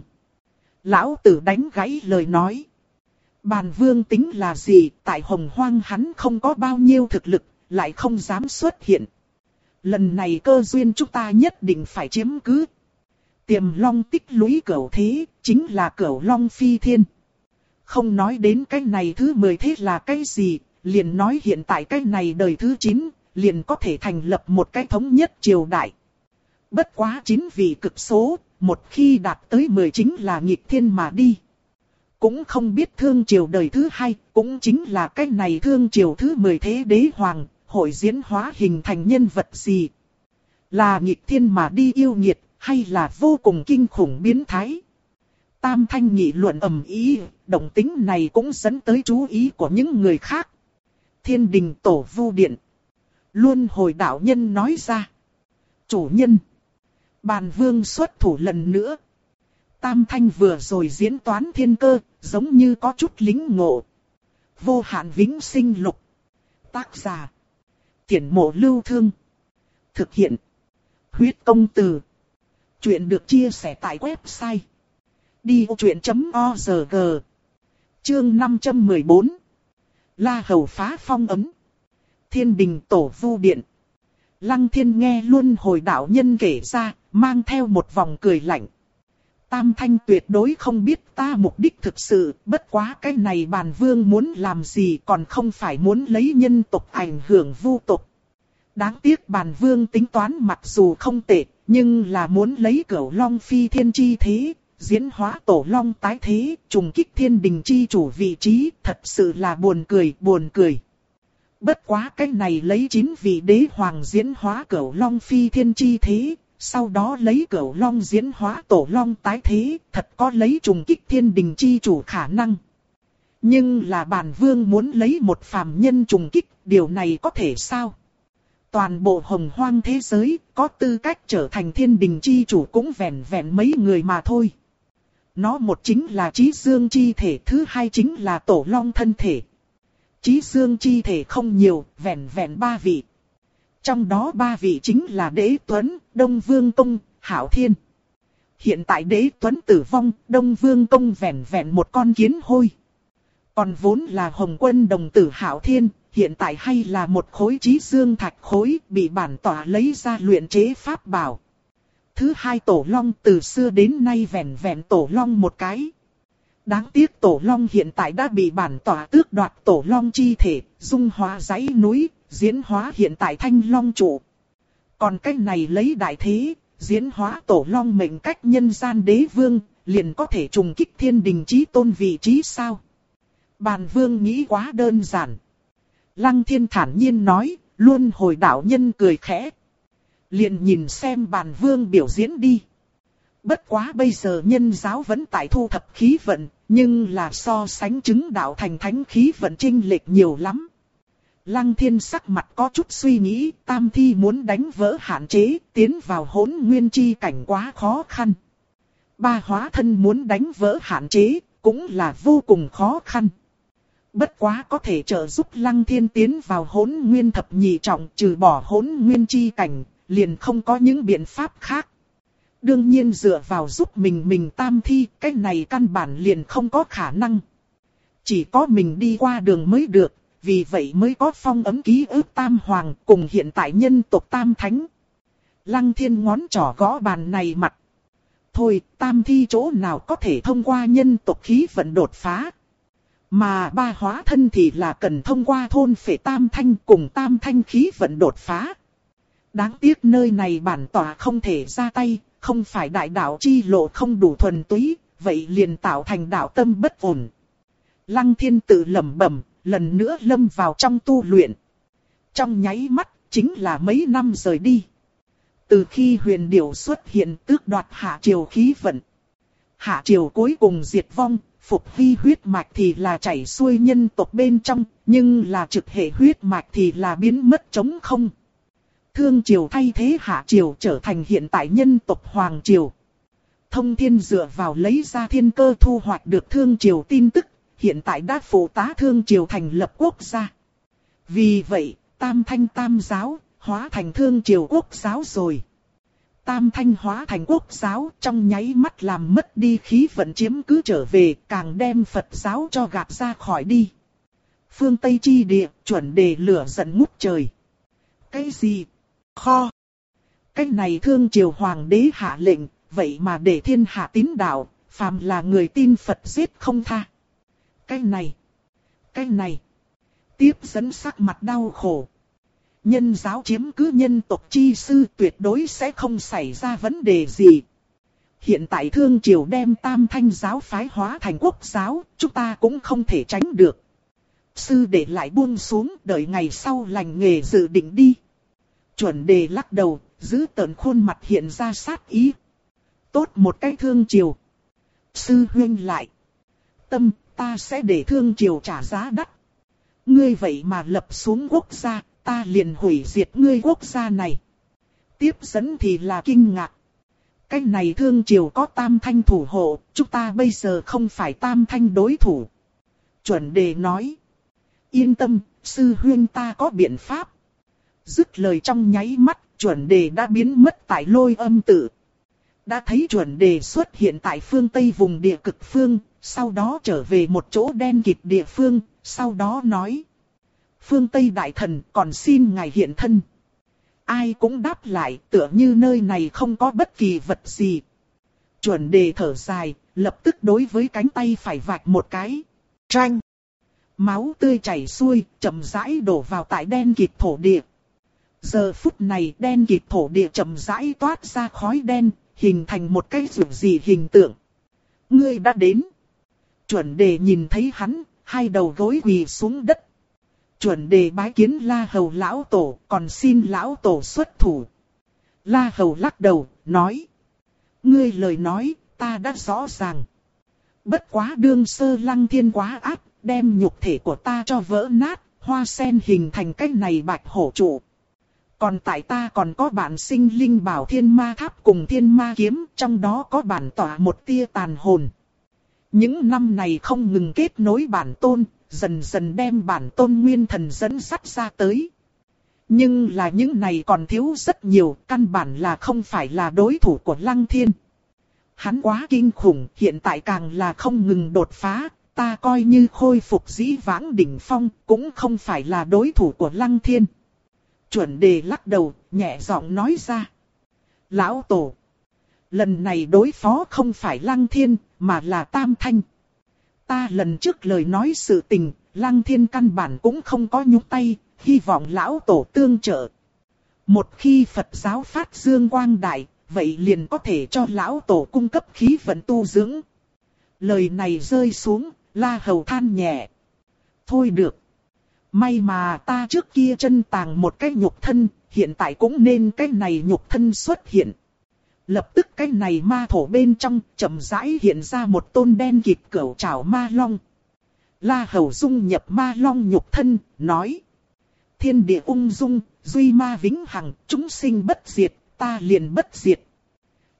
Lão tử đánh gãy lời nói. Bàn vương tính là gì, tại hồng hoang hắn không có bao nhiêu thực lực, lại không dám xuất hiện. Lần này cơ duyên chúng ta nhất định phải chiếm cứ. Tiềm long tích lũy cửu thế, chính là cửu long phi thiên. Không nói đến cái này thứ 10 thế là cái gì, liền nói hiện tại cái này đời thứ 9, liền có thể thành lập một cái thống nhất triều đại. Bất quá chính vì cực số, một khi đạt tới 10 chính là nghịch thiên mà đi. Cũng không biết thương triều đời thứ hai, cũng chính là cái này thương triều thứ 10 thế đế hoàng, hội diễn hóa hình thành nhân vật gì. Là nghịch thiên mà đi yêu nghiệt, hay là vô cùng kinh khủng biến thái. Tam thanh nghị luận ầm ý, động tính này cũng dẫn tới chú ý của những người khác. Thiên đình tổ vu điện. Luôn hồi đạo nhân nói ra. Chủ nhân. Bàn vương xuất thủ lần nữa. Tam thanh vừa rồi diễn toán thiên cơ, giống như có chút lính ngộ. Vô hạn vĩnh sinh lục. Tác giả. Tiễn mộ lưu thương. Thực hiện. Huyết công từ. Chuyện được chia sẻ tại website. Đi vô chuyện.org Chương 514 La Hầu phá phong ấm Thiên đình tổ vu điện Lăng thiên nghe luôn hồi đạo nhân kể ra, mang theo một vòng cười lạnh. Tam thanh tuyệt đối không biết ta mục đích thực sự, bất quá cái này bàn vương muốn làm gì còn không phải muốn lấy nhân tộc ảnh hưởng vu tộc. Đáng tiếc bàn vương tính toán mặc dù không tệ, nhưng là muốn lấy cửu long phi thiên chi thế, diễn hóa tổ long tái thế, trùng kích thiên đình chi chủ vị trí, thật sự là buồn cười, buồn cười. Bất quá cái này lấy chín vị đế hoàng diễn hóa cửu long phi thiên chi thế, sau đó lấy cửu long diễn hóa tổ long tái thế, thật có lấy trùng kích thiên đình chi chủ khả năng. Nhưng là bản vương muốn lấy một phàm nhân trùng kích, điều này có thể sao? Toàn bộ hồng hoang thế giới, có tư cách trở thành thiên đình chi chủ cũng vẹn vẹn mấy người mà thôi. Nó một chính là trí dương chi thể, thứ hai chính là tổ long thân thể. Trí dương chi thể không nhiều, vẹn vẹn ba vị. Trong đó ba vị chính là Đế Tuấn, Đông Vương Công, Hảo Thiên. Hiện tại Đế Tuấn tử vong, Đông Vương Công vẹn vẹn một con kiến hôi. Còn vốn là Hồng Quân đồng tử Hảo Thiên, hiện tại hay là một khối trí dương thạch khối bị bản tỏa lấy ra luyện chế pháp bảo. Thứ hai tổ long từ xưa đến nay vẹn vẹn tổ long một cái. Đáng tiếc tổ long hiện tại đã bị bản tỏa tước đoạt tổ long chi thể, dung hóa dãy núi, diễn hóa hiện tại thanh long trụ. Còn cách này lấy đại thế, diễn hóa tổ long mệnh cách nhân gian đế vương, liền có thể trùng kích thiên đình chí tôn vị trí sao? Bàn vương nghĩ quá đơn giản. Lăng thiên thản nhiên nói, luôn hồi đạo nhân cười khẽ. Liền nhìn xem bàn vương biểu diễn đi. Bất quá bây giờ nhân giáo vẫn tại thu thập khí vận, nhưng là so sánh chứng đạo thành thánh khí vận trinh lệch nhiều lắm. Lăng thiên sắc mặt có chút suy nghĩ, tam thi muốn đánh vỡ hạn chế, tiến vào hỗn nguyên chi cảnh quá khó khăn. Ba hóa thân muốn đánh vỡ hạn chế, cũng là vô cùng khó khăn. Bất quá có thể trợ giúp lăng thiên tiến vào hỗn nguyên thập nhị trọng trừ bỏ hỗn nguyên chi cảnh, liền không có những biện pháp khác. Đương nhiên dựa vào giúp mình mình tam thi, cái này căn bản liền không có khả năng. Chỉ có mình đi qua đường mới được, vì vậy mới có phong ấm ký ức tam hoàng cùng hiện tại nhân tộc tam thánh. Lăng thiên ngón trỏ gõ bàn này mặt. Thôi, tam thi chỗ nào có thể thông qua nhân tộc khí vận đột phá. Mà ba hóa thân thì là cần thông qua thôn phệ tam thanh cùng tam thanh khí vận đột phá. Đáng tiếc nơi này bản tỏa không thể ra tay, không phải đại đạo chi lộ không đủ thuần túy, vậy liền tạo thành đạo tâm bất ổn. Lăng thiên tự lẩm bẩm, lần nữa lâm vào trong tu luyện. Trong nháy mắt, chính là mấy năm rời đi. Từ khi huyền điểu xuất hiện tước đoạt hạ triều khí vận. Hạ triều cuối cùng diệt vong, phục vi huyết mạch thì là chảy xuôi nhân tộc bên trong, nhưng là trực hệ huyết mạch thì là biến mất trống không. Thương triều thay thế hạ triều trở thành hiện tại nhân tộc hoàng triều. Thông thiên dựa vào lấy ra thiên cơ thu hoạch được thương triều tin tức, hiện tại đã phụ tá thương triều thành lập quốc gia. Vì vậy, tam thanh tam giáo, hóa thành thương triều quốc giáo rồi. Tam thanh hóa thành quốc giáo trong nháy mắt làm mất đi khí vận chiếm cứ trở về càng đem Phật giáo cho gạt ra khỏi đi. Phương Tây chi địa chuẩn đề lửa giận ngút trời. Cái gì? Kho. Cái này thương triều hoàng đế hạ lệnh, vậy mà để thiên hạ tín đạo, phàm là người tin Phật giết không tha. Cái này. Cái này. Tiếp dẫn sắc mặt đau khổ. Nhân giáo chiếm cứ nhân tộc chi sư tuyệt đối sẽ không xảy ra vấn đề gì. Hiện tại thương triều đem tam thanh giáo phái hóa thành quốc giáo, chúng ta cũng không thể tránh được. Sư để lại buông xuống, đợi ngày sau lành nghề dự định đi. Chuẩn đề lắc đầu, giữ tợn khuôn mặt hiện ra sát ý. Tốt một cái thương triều. Sư huyên lại. Tâm, ta sẽ để thương triều trả giá đắt. Ngươi vậy mà lập xuống quốc gia, ta liền hủy diệt ngươi quốc gia này. Tiếp dẫn thì là kinh ngạc. Cái này thương triều có tam thanh thủ hộ, chúng ta bây giờ không phải tam thanh đối thủ. Chuẩn đề nói. Yên tâm, sư huyên ta có biện pháp. Dứt lời trong nháy mắt, chuẩn đề đã biến mất tại lôi âm tự. Đã thấy chuẩn đề xuất hiện tại phương Tây vùng địa cực phương, sau đó trở về một chỗ đen kịt địa phương, sau đó nói phương Tây Đại Thần còn xin ngài hiện thân. Ai cũng đáp lại tựa như nơi này không có bất kỳ vật gì. Chuẩn đề thở dài, lập tức đối với cánh tay phải vạch một cái. Tranh. Máu tươi chảy xuôi, chậm rãi đổ vào tại đen kịt thổ địa. Giờ phút này đen kịt thổ địa chậm rãi toát ra khói đen, hình thành một cái rủ gì hình tượng. Ngươi đã đến. Chuẩn đề nhìn thấy hắn, hai đầu gối quỳ xuống đất chuẩn đề bái kiến La Hầu lão tổ, còn xin lão tổ xuất thủ. La Hầu lắc đầu, nói. Ngươi lời nói, ta đã rõ ràng. Bất quá đương sơ lăng thiên quá áp, đem nhục thể của ta cho vỡ nát, hoa sen hình thành cách này bạch hổ trụ. Còn tại ta còn có bản sinh linh bảo thiên ma tháp cùng thiên ma kiếm, trong đó có bản tỏa một tia tàn hồn. Những năm này không ngừng kết nối bản tôn, dần dần đem bản tôn nguyên thần dẫn sắt ra tới. Nhưng là những này còn thiếu rất nhiều, căn bản là không phải là đối thủ của Lăng Thiên. Hắn quá kinh khủng, hiện tại càng là không ngừng đột phá, ta coi như khôi phục dĩ vãng đỉnh phong, cũng không phải là đối thủ của Lăng Thiên. Chuẩn đề lắc đầu, nhẹ giọng nói ra. Lão Tổ, lần này đối phó không phải Lăng Thiên, mà là Tam Thanh. Ta lần trước lời nói sự tình, Lăng Thiên căn bản cũng không có nhúc tay, hy vọng Lão Tổ tương trợ. Một khi Phật giáo phát dương quang đại, vậy liền có thể cho Lão Tổ cung cấp khí vận tu dưỡng. Lời này rơi xuống, La Hầu than nhẹ. Thôi được. May mà ta trước kia chân tàng một cái nhục thân, hiện tại cũng nên cái này nhục thân xuất hiện. Lập tức cái này ma thổ bên trong chậm rãi hiện ra một tôn đen kịt cẩu trảo ma long. La Hầu dung nhập ma long nhục thân, nói. Thiên địa ung dung, duy ma vĩnh hằng, chúng sinh bất diệt, ta liền bất diệt.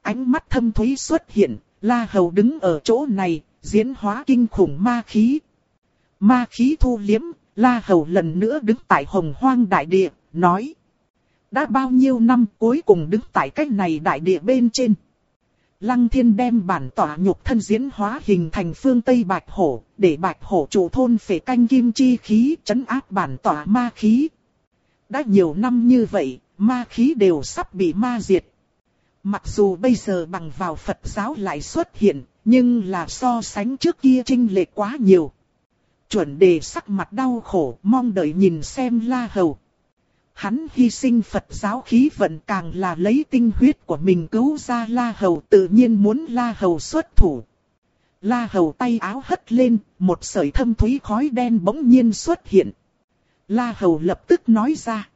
Ánh mắt thâm thúy xuất hiện, La Hầu đứng ở chỗ này, diễn hóa kinh khủng ma khí. Ma khí thu liếm, La Hầu lần nữa đứng tại hồng hoang đại địa, nói. Đã bao nhiêu năm cuối cùng đứng tại cách này đại địa bên trên. Lăng thiên đem bản tỏa nhục thân diễn hóa hình thành phương Tây Bạch Hổ, để Bạch Hổ chủ thôn phế canh kim chi khí chấn áp bản tỏa ma khí. Đã nhiều năm như vậy, ma khí đều sắp bị ma diệt. Mặc dù bây giờ bằng vào Phật giáo lại xuất hiện, nhưng là so sánh trước kia trinh lệ quá nhiều. Chuẩn đề sắc mặt đau khổ, mong đợi nhìn xem La Hầu. Hắn hy sinh Phật giáo khí vận càng là lấy tinh huyết của mình cứu ra La Hầu tự nhiên muốn La Hầu xuất thủ. La Hầu tay áo hất lên, một sợi thâm thúy khói đen bỗng nhiên xuất hiện. La Hầu lập tức nói ra.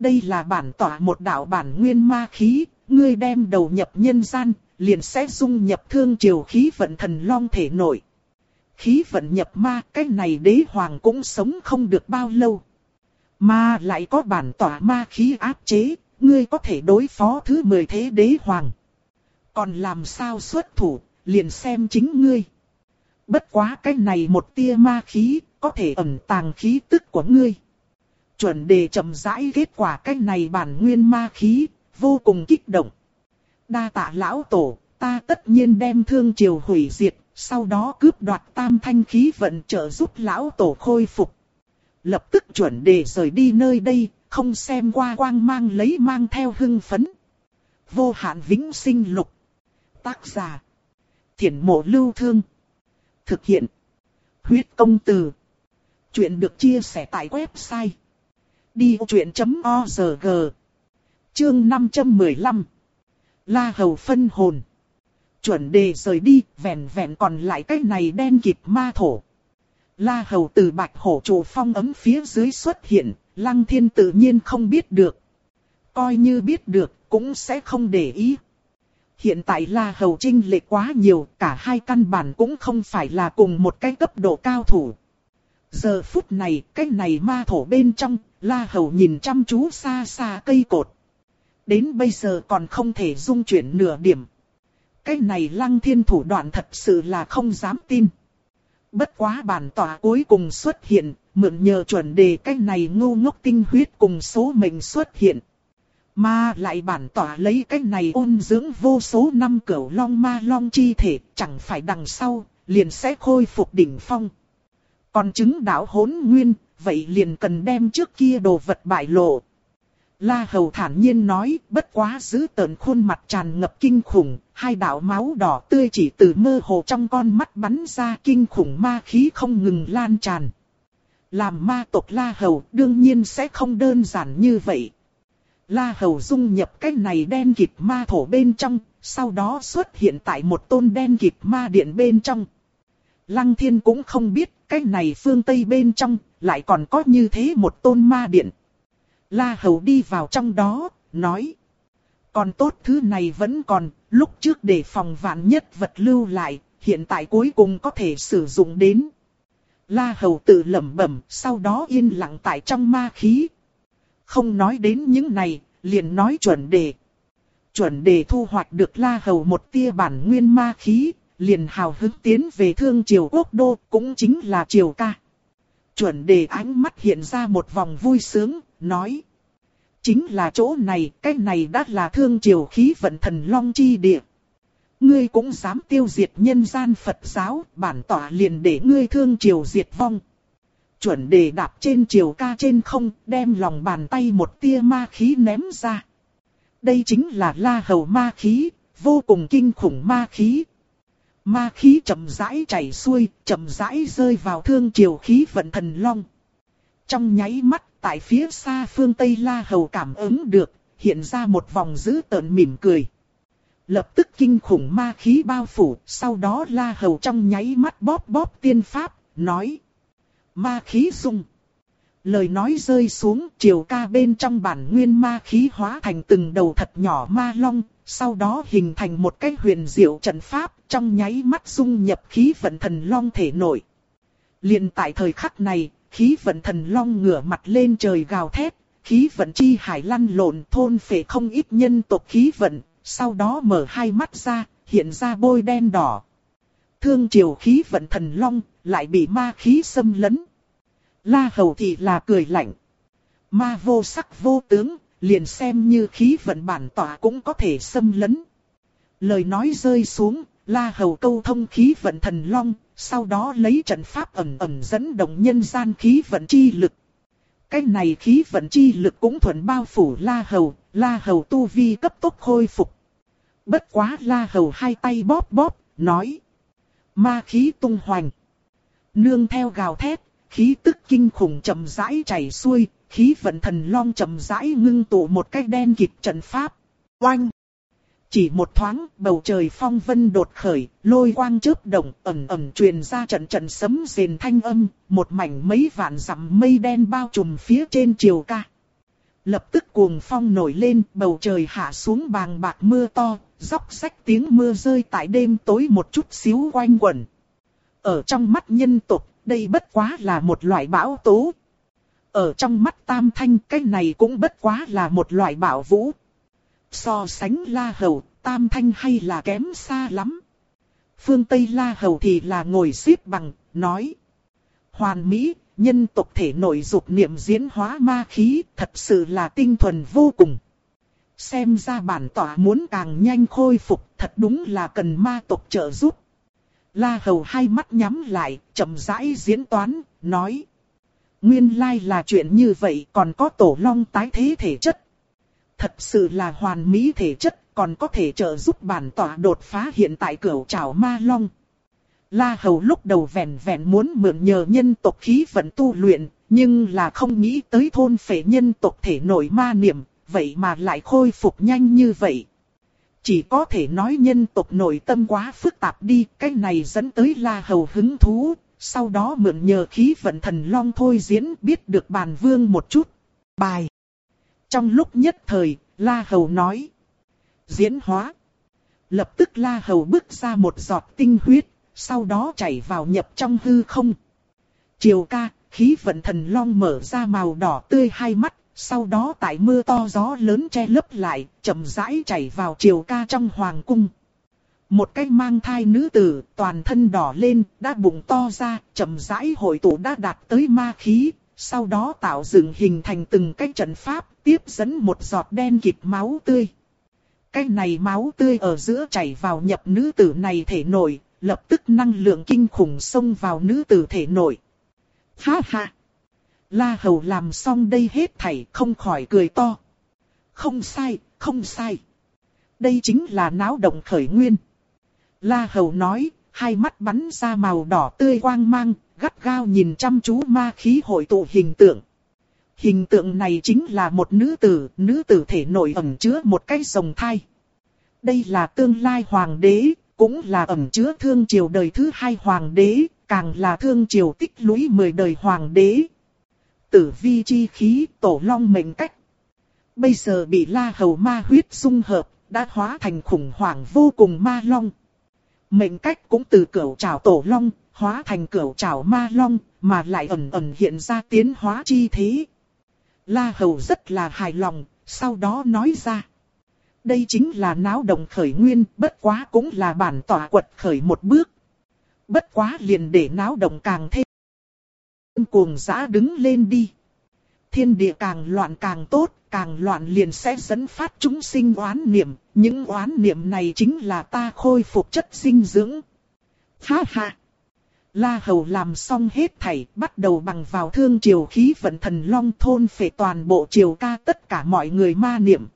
Đây là bản tỏa một đạo bản nguyên ma khí, ngươi đem đầu nhập nhân gian, liền sẽ dung nhập thương triều khí vận thần long thể nội. Khí vận nhập ma, cái này đế hoàng cũng sống không được bao lâu. Mà lại có bản tỏa ma khí áp chế, ngươi có thể đối phó thứ 10 thế đế hoàng. Còn làm sao xuất thủ, liền xem chính ngươi. Bất quá cái này một tia ma khí, có thể ẩn tàng khí tức của ngươi. Chuẩn đề chậm rãi kết quả cái này bản nguyên ma khí, vô cùng kích động. Đa tạ lão tổ, ta tất nhiên đem thương triều hủy diệt, sau đó cướp đoạt tam thanh khí vận trợ giúp lão tổ khôi phục. Lập tức chuẩn đề rời đi nơi đây, không xem qua quang mang lấy mang theo hưng phấn. Vô hạn vĩnh sinh lục. Tác giả. Thiển mộ lưu thương. Thực hiện. Huyết công từ. Chuyện được chia sẻ tại website. Đi truyện.org Chương 515 La Hầu phân hồn. Chuẩn đề rời đi, vẹn vẹn còn lại cái này đen kịp ma thổ. La Hầu từ bạch hổ trụ phong ấm phía dưới xuất hiện, Lăng Thiên tự nhiên không biết được. Coi như biết được, cũng sẽ không để ý. Hiện tại La Hầu trinh lệ quá nhiều, cả hai căn bản cũng không phải là cùng một cái cấp độ cao thủ. Giờ phút này, cái này ma thổ bên trong, La Hầu nhìn chăm chú xa xa cây cột. Đến bây giờ còn không thể dung chuyển nửa điểm. Cái này lăng thiên thủ đoạn thật sự là không dám tin. Bất quá bản tỏa cuối cùng xuất hiện, mượn nhờ chuẩn đề cái này ngu ngốc tinh huyết cùng số mệnh xuất hiện. Mà lại bản tỏa lấy cái này ôn dưỡng vô số năm cửu long ma long chi thể, chẳng phải đằng sau, liền sẽ khôi phục đỉnh phong. Còn chứng đạo hỗn nguyên, vậy liền cần đem trước kia đồ vật bại lộ. La Hầu thản nhiên nói, bất quá giữ tợn khuôn mặt tràn ngập kinh khủng, hai đạo máu đỏ tươi chỉ từ mơ hồ trong con mắt bắn ra kinh khủng ma khí không ngừng lan tràn. Làm ma tộc La Hầu đương nhiên sẽ không đơn giản như vậy. La Hầu dung nhập cái này đen kịt ma thổ bên trong, sau đó xuất hiện tại một tôn đen kịt ma điện bên trong. Lăng thiên cũng không biết cái này phương Tây bên trong lại còn có như thế một tôn ma điện. La Hầu đi vào trong đó, nói. Còn tốt thứ này vẫn còn, lúc trước để phòng vạn nhất vật lưu lại, hiện tại cuối cùng có thể sử dụng đến. La Hầu tự lẩm bẩm, sau đó yên lặng tại trong ma khí. Không nói đến những này, liền nói chuẩn đề. Chuẩn đề thu hoạch được La Hầu một tia bản nguyên ma khí, liền hào hứng tiến về thương triều quốc đô, cũng chính là triều ca. Chuẩn đề ánh mắt hiện ra một vòng vui sướng, nói. Chính là chỗ này, cái này đã là thương triều khí vận thần long chi địa. Ngươi cũng dám tiêu diệt nhân gian Phật giáo, bản tỏa liền để ngươi thương triều diệt vong. Chuẩn đề đạp trên triều ca trên không, đem lòng bàn tay một tia ma khí ném ra. Đây chính là la hầu ma khí, vô cùng kinh khủng ma khí. Ma khí chậm rãi chảy xuôi, chậm rãi rơi vào thương triều khí vận thần long. Trong nháy mắt, tại phía xa phương Tây La Hầu cảm ứng được, hiện ra một vòng dữ tợn mỉm cười. Lập tức kinh khủng ma khí bao phủ, sau đó La Hầu trong nháy mắt bóp bóp tiên pháp, nói. Ma khí dung. Lời nói rơi xuống, triều ca bên trong bản nguyên ma khí hóa thành từng đầu thật nhỏ ma long, sau đó hình thành một cái huyền diệu trận pháp, trong nháy mắt dung nhập khí vận thần long thể nội. liền tại thời khắc này, khí vận thần long ngửa mặt lên trời gào thét, khí vận chi hải lăn lộn thôn phệ không ít nhân tộc khí vận, sau đó mở hai mắt ra, hiện ra bôi đen đỏ. Thương triều khí vận thần long, lại bị ma khí xâm lấn. La hầu thì là cười lạnh. Ma vô sắc vô tướng, liền xem như khí vận bản tỏa cũng có thể xâm lấn. Lời nói rơi xuống, la hầu câu thông khí vận thần long, sau đó lấy trận pháp ẩn ẩn dẫn động nhân gian khí vận chi lực. Cái này khí vận chi lực cũng thuận bao phủ la hầu, la hầu tu vi cấp tốc khôi phục. Bất quá la hầu hai tay bóp bóp, nói. Ma khí tung hoành. Nương theo gào thét, khí tức kinh khủng chậm rãi chảy xuôi, khí vận thần long chậm rãi ngưng tụ một cái đen kịt trận pháp. Oanh! Chỉ một thoáng, bầu trời phong vân đột khởi, lôi quang chớp động, ẩn ẩn truyền ra trận trận sấm rền thanh âm, một mảnh mấy vạn dặm mây đen bao trùm phía trên triều ca. Lập tức cuồng phong nổi lên, bầu trời hạ xuống bàng bạc mưa to, dốc sách tiếng mưa rơi tại đêm tối một chút xíu quanh quẩn. Ở trong mắt nhân tộc, đây bất quá là một loại bão tố. Ở trong mắt tam thanh cái này cũng bất quá là một loại bảo vũ. So sánh la hầu, tam thanh hay là kém xa lắm. Phương Tây la hầu thì là ngồi xếp bằng, nói. Hoàn mỹ, nhân tộc thể nội dục niệm diễn hóa ma khí, thật sự là tinh thuần vô cùng. Xem ra bản tỏa muốn càng nhanh khôi phục, thật đúng là cần ma tộc trợ giúp. La hầu hai mắt nhắm lại, chậm rãi diễn toán, nói. Nguyên lai là chuyện như vậy còn có tổ long tái thế thể chất. Thật sự là hoàn mỹ thể chất còn có thể trợ giúp bản tỏa đột phá hiện tại cửa trảo ma long. La Hầu lúc đầu vẹn vẹn muốn mượn nhờ nhân tộc khí vận tu luyện, nhưng là không nghĩ tới thôn phệ nhân tộc thể nội ma niệm, vậy mà lại khôi phục nhanh như vậy. Chỉ có thể nói nhân tộc nội tâm quá phức tạp đi, cái này dẫn tới La Hầu hứng thú, sau đó mượn nhờ khí vận thần long thôi diễn biết được bàn vương một chút. Bài. Trong lúc nhất thời, La Hầu nói. Diễn hóa. Lập tức La Hầu bước ra một giọt tinh huyết, sau đó chảy vào nhập trong hư không. Chiều ca, khí vận thần long mở ra màu đỏ tươi hai mắt, sau đó tại mưa to gió lớn che lấp lại, chậm rãi chảy vào chiều ca trong hoàng cung. Một cái mang thai nữ tử, toàn thân đỏ lên, đã bụng to ra, chậm rãi hội tụ đã đạt tới ma khí, sau đó tạo dựng hình thành từng cái trận pháp, tiếp dẫn một giọt đen kịt máu tươi. Cái này máu tươi ở giữa chảy vào nhập nữ tử này thể nội, lập tức năng lượng kinh khủng xông vào nữ tử thể nội. Ha ha! La Hầu làm xong đây hết thảy không khỏi cười to. Không sai, không sai. Đây chính là náo động khởi nguyên. La Hầu nói, hai mắt bắn ra màu đỏ tươi quang mang, gắt gao nhìn chăm chú ma khí hội tụ hình tượng. Hình tượng này chính là một nữ tử, nữ tử thể nội ẩn chứa một cái rồng thai. Đây là tương lai hoàng đế, cũng là ẩn chứa thương triều đời thứ hai hoàng đế, càng là thương triều tích lũy mười đời hoàng đế. Tử vi chi khí tổ long mệnh cách. Bây giờ bị la hầu ma huyết dung hợp, đã hóa thành khủng hoảng vô cùng ma long. Mệnh cách cũng từ cửu trảo tổ long, hóa thành cửu trảo ma long, mà lại ẩn ẩn hiện ra tiến hóa chi thế. La Hầu rất là hài lòng, sau đó nói ra. Đây chính là náo động khởi nguyên, bất quá cũng là bản tỏa quật khởi một bước. Bất quá liền để náo động càng thêm. Cuồng giã đứng lên đi. Thiên địa càng loạn càng tốt, càng loạn liền sẽ dẫn phát chúng sinh oán niệm. Những oán niệm này chính là ta khôi phục chất sinh dưỡng. Ha ha! La Hầu làm xong hết thảy, bắt đầu bằng vào thương triều khí vận thần long thôn phệ toàn bộ triều ca tất cả mọi người ma niệm.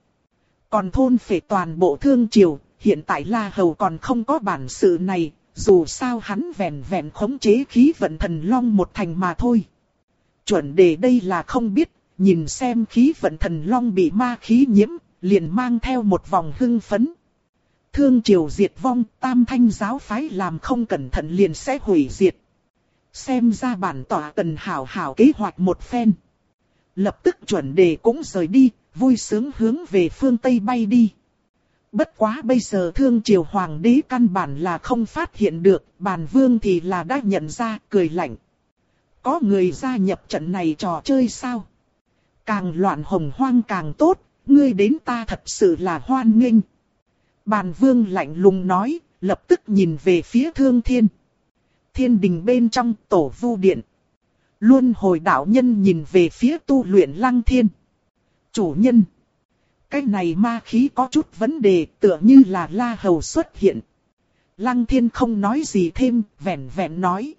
Còn thôn phệ toàn bộ thương triều, hiện tại La Hầu còn không có bản sự này, dù sao hắn vẹn vẹn khống chế khí vận thần long một thành mà thôi. Chuẩn đề đây là không biết, nhìn xem khí vận thần long bị ma khí nhiễm, liền mang theo một vòng hưng phấn. Thương triều diệt vong, tam thanh giáo phái làm không cẩn thận liền sẽ hủy diệt. Xem ra bản tỏa cần hảo hảo kế hoạch một phen. Lập tức chuẩn đề cũng rời đi, vui sướng hướng về phương Tây bay đi. Bất quá bây giờ thương triều hoàng đế căn bản là không phát hiện được, bản vương thì là đã nhận ra, cười lạnh. Có người gia nhập trận này trò chơi sao? Càng loạn hồng hoang càng tốt, ngươi đến ta thật sự là hoan nghênh. Bàn vương lạnh lùng nói, lập tức nhìn về phía thương thiên. Thiên đình bên trong tổ vu điện. Luôn hồi đạo nhân nhìn về phía tu luyện lăng thiên. Chủ nhân. Cái này ma khí có chút vấn đề tựa như là la hầu xuất hiện. Lăng thiên không nói gì thêm, vẹn vẹn nói.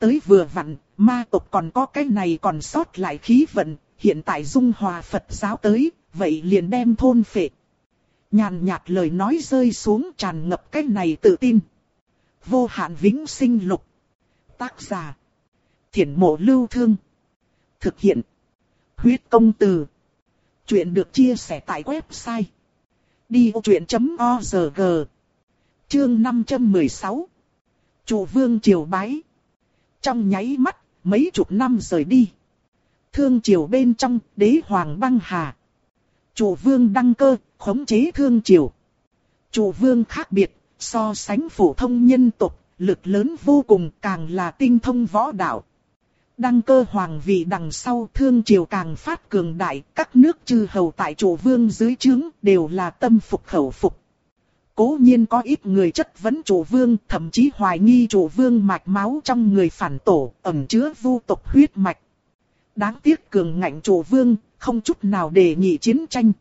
Tới vừa vặn, ma tộc còn có cái này còn sót lại khí vận, hiện tại dung hòa Phật giáo tới, vậy liền đem thôn phệ. Nhàn nhạt lời nói rơi xuống tràn ngập cái này tự tin. Vô hạn vĩnh sinh lục. Tác giả. Thiển mộ lưu thương. Thực hiện. Huyết công từ. Chuyện được chia sẻ tại website. Đi vô chuyện.org Chương 516 Chủ vương triều bái. Trong nháy mắt, mấy chục năm rời đi. Thương triều bên trong, đế hoàng băng hà. Chủ vương đăng cơ, khống chế thương triều. Chủ vương khác biệt, so sánh phổ thông nhân tộc, lực lớn vô cùng càng là tinh thông võ đạo. Đăng cơ hoàng vị đằng sau thương triều càng phát cường đại, các nước chư hầu tại chủ vương dưới trướng đều là tâm phục khẩu phục. Cố nhiên có ít người chất vấn chủ vương, thậm chí hoài nghi chủ vương mạch máu trong người phản tổ, ẩn chứa vu tộc huyết mạch. Đáng tiếc cường ngạnh chủ vương, không chút nào đề nghị chiến tranh.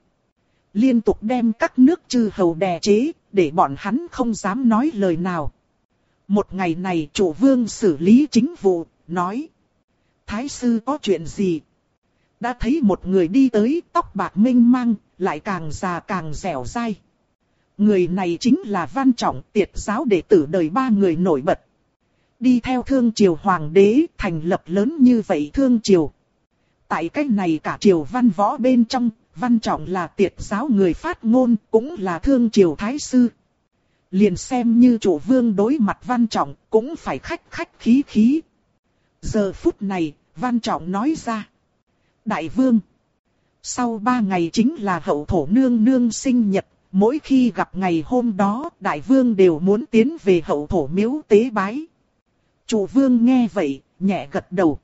Liên tục đem các nước chư hầu đè chế, để bọn hắn không dám nói lời nào. Một ngày này chủ vương xử lý chính vụ, nói. Thái sư có chuyện gì? Đã thấy một người đi tới tóc bạc minh mang, lại càng già càng dẻo dai. Người này chính là Văn Trọng tiệt giáo đệ tử đời ba người nổi bật. Đi theo thương triều hoàng đế thành lập lớn như vậy thương triều. Tại cách này cả triều văn võ bên trong, Văn Trọng là tiệt giáo người phát ngôn, cũng là thương triều thái sư. Liền xem như chủ vương đối mặt Văn Trọng, cũng phải khách khách khí khí. Giờ phút này, Văn Trọng nói ra. Đại vương. Sau ba ngày chính là hậu thổ nương nương sinh nhật, mỗi khi gặp ngày hôm đó, đại vương đều muốn tiến về hậu thổ miếu tế bái. Chủ vương nghe vậy, nhẹ gật đầu.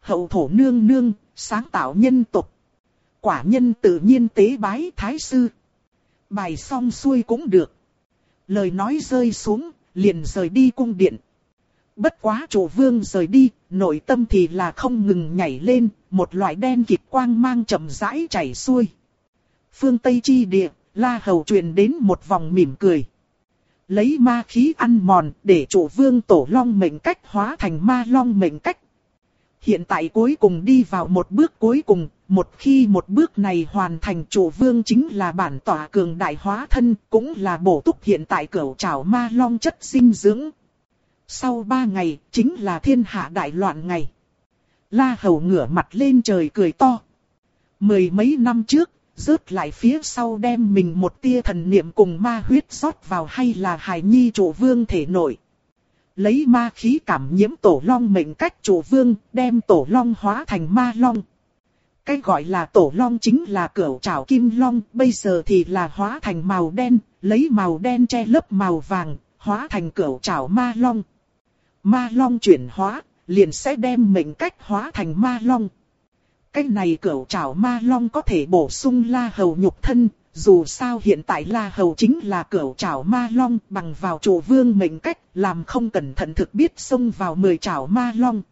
Hậu thổ nương nương, sáng tạo nhân tục. Quả nhân tự nhiên tế bái thái sư. Bài xong xuôi cũng được. Lời nói rơi xuống, liền rời đi cung điện. Bất quá chủ vương rời đi, nội tâm thì là không ngừng nhảy lên, một loại đen kịt quang mang chậm rãi chảy xuôi. Phương Tây chi địa, La Hầu truyền đến một vòng mỉm cười. Lấy ma khí ăn mòn để chủ vương tổ long mệnh cách hóa thành ma long mệnh cách. Hiện tại cuối cùng đi vào một bước cuối cùng, một khi một bước này hoàn thành chủ vương chính là bản tỏa cường đại hóa thân, cũng là bổ túc hiện tại cửu trảo ma long chất sinh dưỡng. Sau ba ngày, chính là thiên hạ đại loạn ngày. La hầu ngửa mặt lên trời cười to. Mười mấy năm trước, rớt lại phía sau đem mình một tia thần niệm cùng ma huyết rót vào hay là hài nhi chủ vương thể nội. Lấy ma khí cảm nhiễm tổ long mệnh cách chủ vương, đem tổ long hóa thành ma long. Cái gọi là tổ long chính là cửu trảo kim long, bây giờ thì là hóa thành màu đen, lấy màu đen che lớp màu vàng, hóa thành cửu trảo ma long. ma long chuyển hóa, liền sẽ đem mệnh cách hóa thành ma long. Cái này cửu trảo ma long có thể bổ sung la hầu nhục thân, dù sao hiện tại la hầu chính là cửu trảo ma long bằng vào chủ vương mệnh cách, làm không cẩn thận thực biết xông vào mười trảo ma long.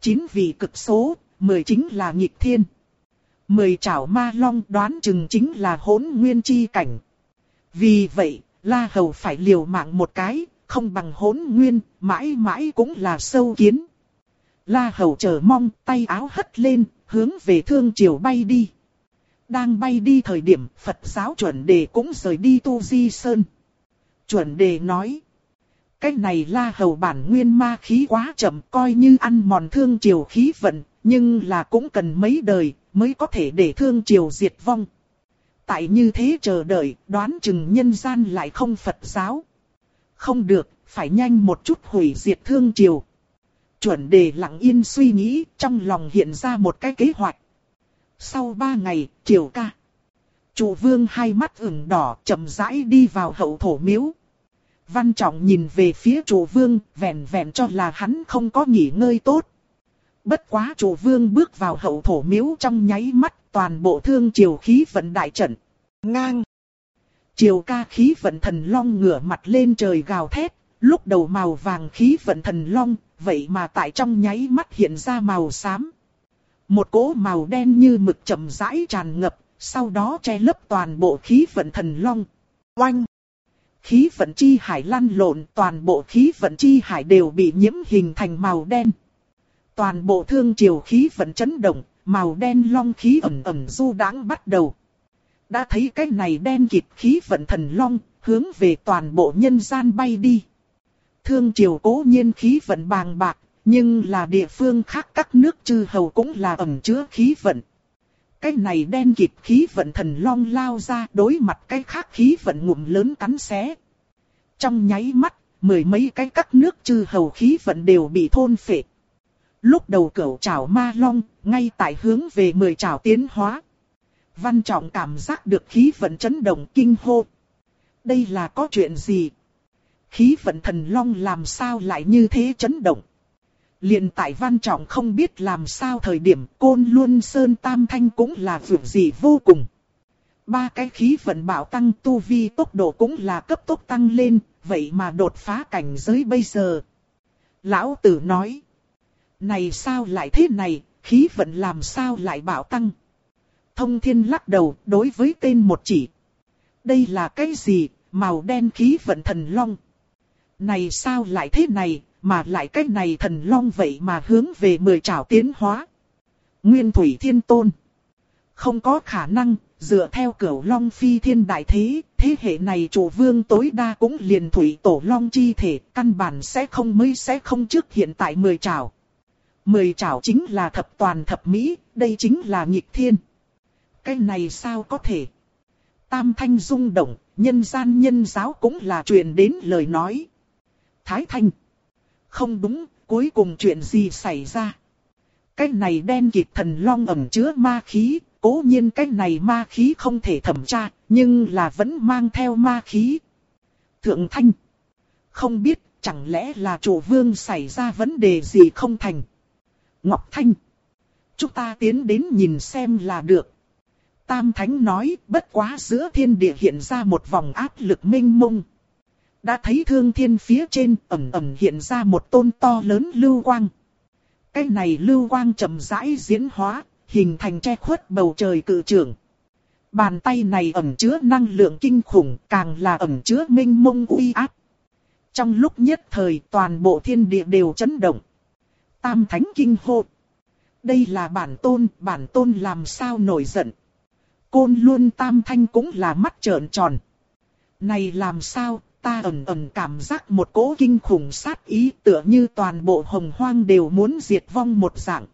Chín vì cực số, mười chính là nghịch thiên. Mười trảo ma long đoán chừng chính là hỗn nguyên chi cảnh. Vì vậy, la hầu phải liều mạng một cái, không bằng hỗn nguyên, mãi mãi cũng là sâu kiến. La hầu chờ mong, tay áo hất lên, hướng về thương triều bay đi. Đang bay đi thời điểm Phật giáo chuẩn đề cũng rời đi Tu Di Sơn. Chuẩn đề nói. Cái này la hầu bản nguyên ma khí quá chậm coi như ăn mòn thương triều khí vận, nhưng là cũng cần mấy đời mới có thể để thương triều diệt vong. Tại như thế chờ đợi, đoán chừng nhân gian lại không Phật giáo. Không được, phải nhanh một chút hủy diệt thương triều. Chuẩn đề lặng yên suy nghĩ, trong lòng hiện ra một cái kế hoạch. Sau ba ngày, triều ca. Chủ vương hai mắt ửng đỏ, chậm rãi đi vào hậu thổ miếu. Văn trọng nhìn về phía chủ vương, vẹn vẹn cho là hắn không có nghỉ ngơi tốt. Bất quá chủ vương bước vào hậu thổ miếu trong nháy mắt, toàn bộ thương triều khí vận đại trận. Ngang. Triều ca khí vận thần long ngửa mặt lên trời gào thét, lúc đầu màu vàng khí vận thần long, vậy mà tại trong nháy mắt hiện ra màu xám. Một cỗ màu đen như mực chậm rãi tràn ngập, sau đó che lấp toàn bộ khí vận thần long. Oanh! Khí vận chi hải lăn lộn, toàn bộ khí vận chi hải đều bị nhiễm hình thành màu đen. Toàn bộ thương triều khí vận chấn động, màu đen long khí ẩm ẩm du đãng bắt đầu. Đã thấy cái này đen kịt khí vận thần long, hướng về toàn bộ nhân gian bay đi. Thương triều cố nhiên khí vận bàng bạc, nhưng là địa phương khác các nước chư hầu cũng là ẩm chứa khí vận. Cái này đen kịp khí vận thần long lao ra đối mặt cái khác khí vận ngụm lớn cắn xé. Trong nháy mắt, mười mấy cái các nước chư hầu khí vận đều bị thôn phệ. Lúc đầu cẩu trảo ma long, ngay tại hướng về mười trảo tiến hóa. Văn trọng cảm giác được khí vận chấn động kinh hô. Đây là có chuyện gì? Khí vận thần long làm sao lại như thế chấn động? liền tại văn trọng không biết làm sao thời điểm côn luân sơn tam thanh cũng là vượt gì vô cùng. Ba cái khí vận bảo tăng tu vi tốc độ cũng là cấp tốc tăng lên, vậy mà đột phá cảnh giới bây giờ. Lão tử nói, này sao lại thế này, khí vận làm sao lại bảo tăng. Thông thiên lắc đầu đối với tên một chỉ. Đây là cái gì, màu đen khí vận thần long. Này sao lại thế này, mà lại cái này thần long vậy mà hướng về mười trảo tiến hóa. Nguyên thủy thiên tôn. Không có khả năng, dựa theo cửu long phi thiên đại thế, thế hệ này chủ vương tối đa cũng liền thủy tổ long chi thể, căn bản sẽ không mới sẽ không trước hiện tại mười trảo. Mười trảo chính là thập toàn thập mỹ, đây chính là nghịch thiên. Cái này sao có thể? Tam thanh rung động, nhân gian nhân giáo cũng là truyền đến lời nói. Thái thanh. Không đúng, cuối cùng chuyện gì xảy ra? Cái này đen kịt thần long ẩm chứa ma khí, cố nhiên cái này ma khí không thể thẩm tra, nhưng là vẫn mang theo ma khí. Thượng Thanh. Không biết, chẳng lẽ là chủ vương xảy ra vấn đề gì không thành? Ngọc Thanh. Chúng ta tiến đến nhìn xem là được. Tam Thánh nói, bất quá giữa thiên địa hiện ra một vòng áp lực minh mông. Đã thấy thương thiên phía trên ẩm ẩm hiện ra một tôn to lớn lưu quang. Cái này lưu quang chậm rãi diễn hóa, hình thành che khuất bầu trời cự trường. Bàn tay này ẩm chứa năng lượng kinh khủng, càng là ẩm chứa minh mông uy áp. Trong lúc nhất thời toàn bộ thiên địa đều chấn động. Tam thánh kinh hô. Đây là bản tôn, bản tôn làm sao nổi giận. Côn luôn tam thanh cũng là mắt trợn tròn. Này làm sao, ta ẩn ẩn cảm giác một cỗ kinh khủng sát ý tựa như toàn bộ hồng hoang đều muốn diệt vong một dạng.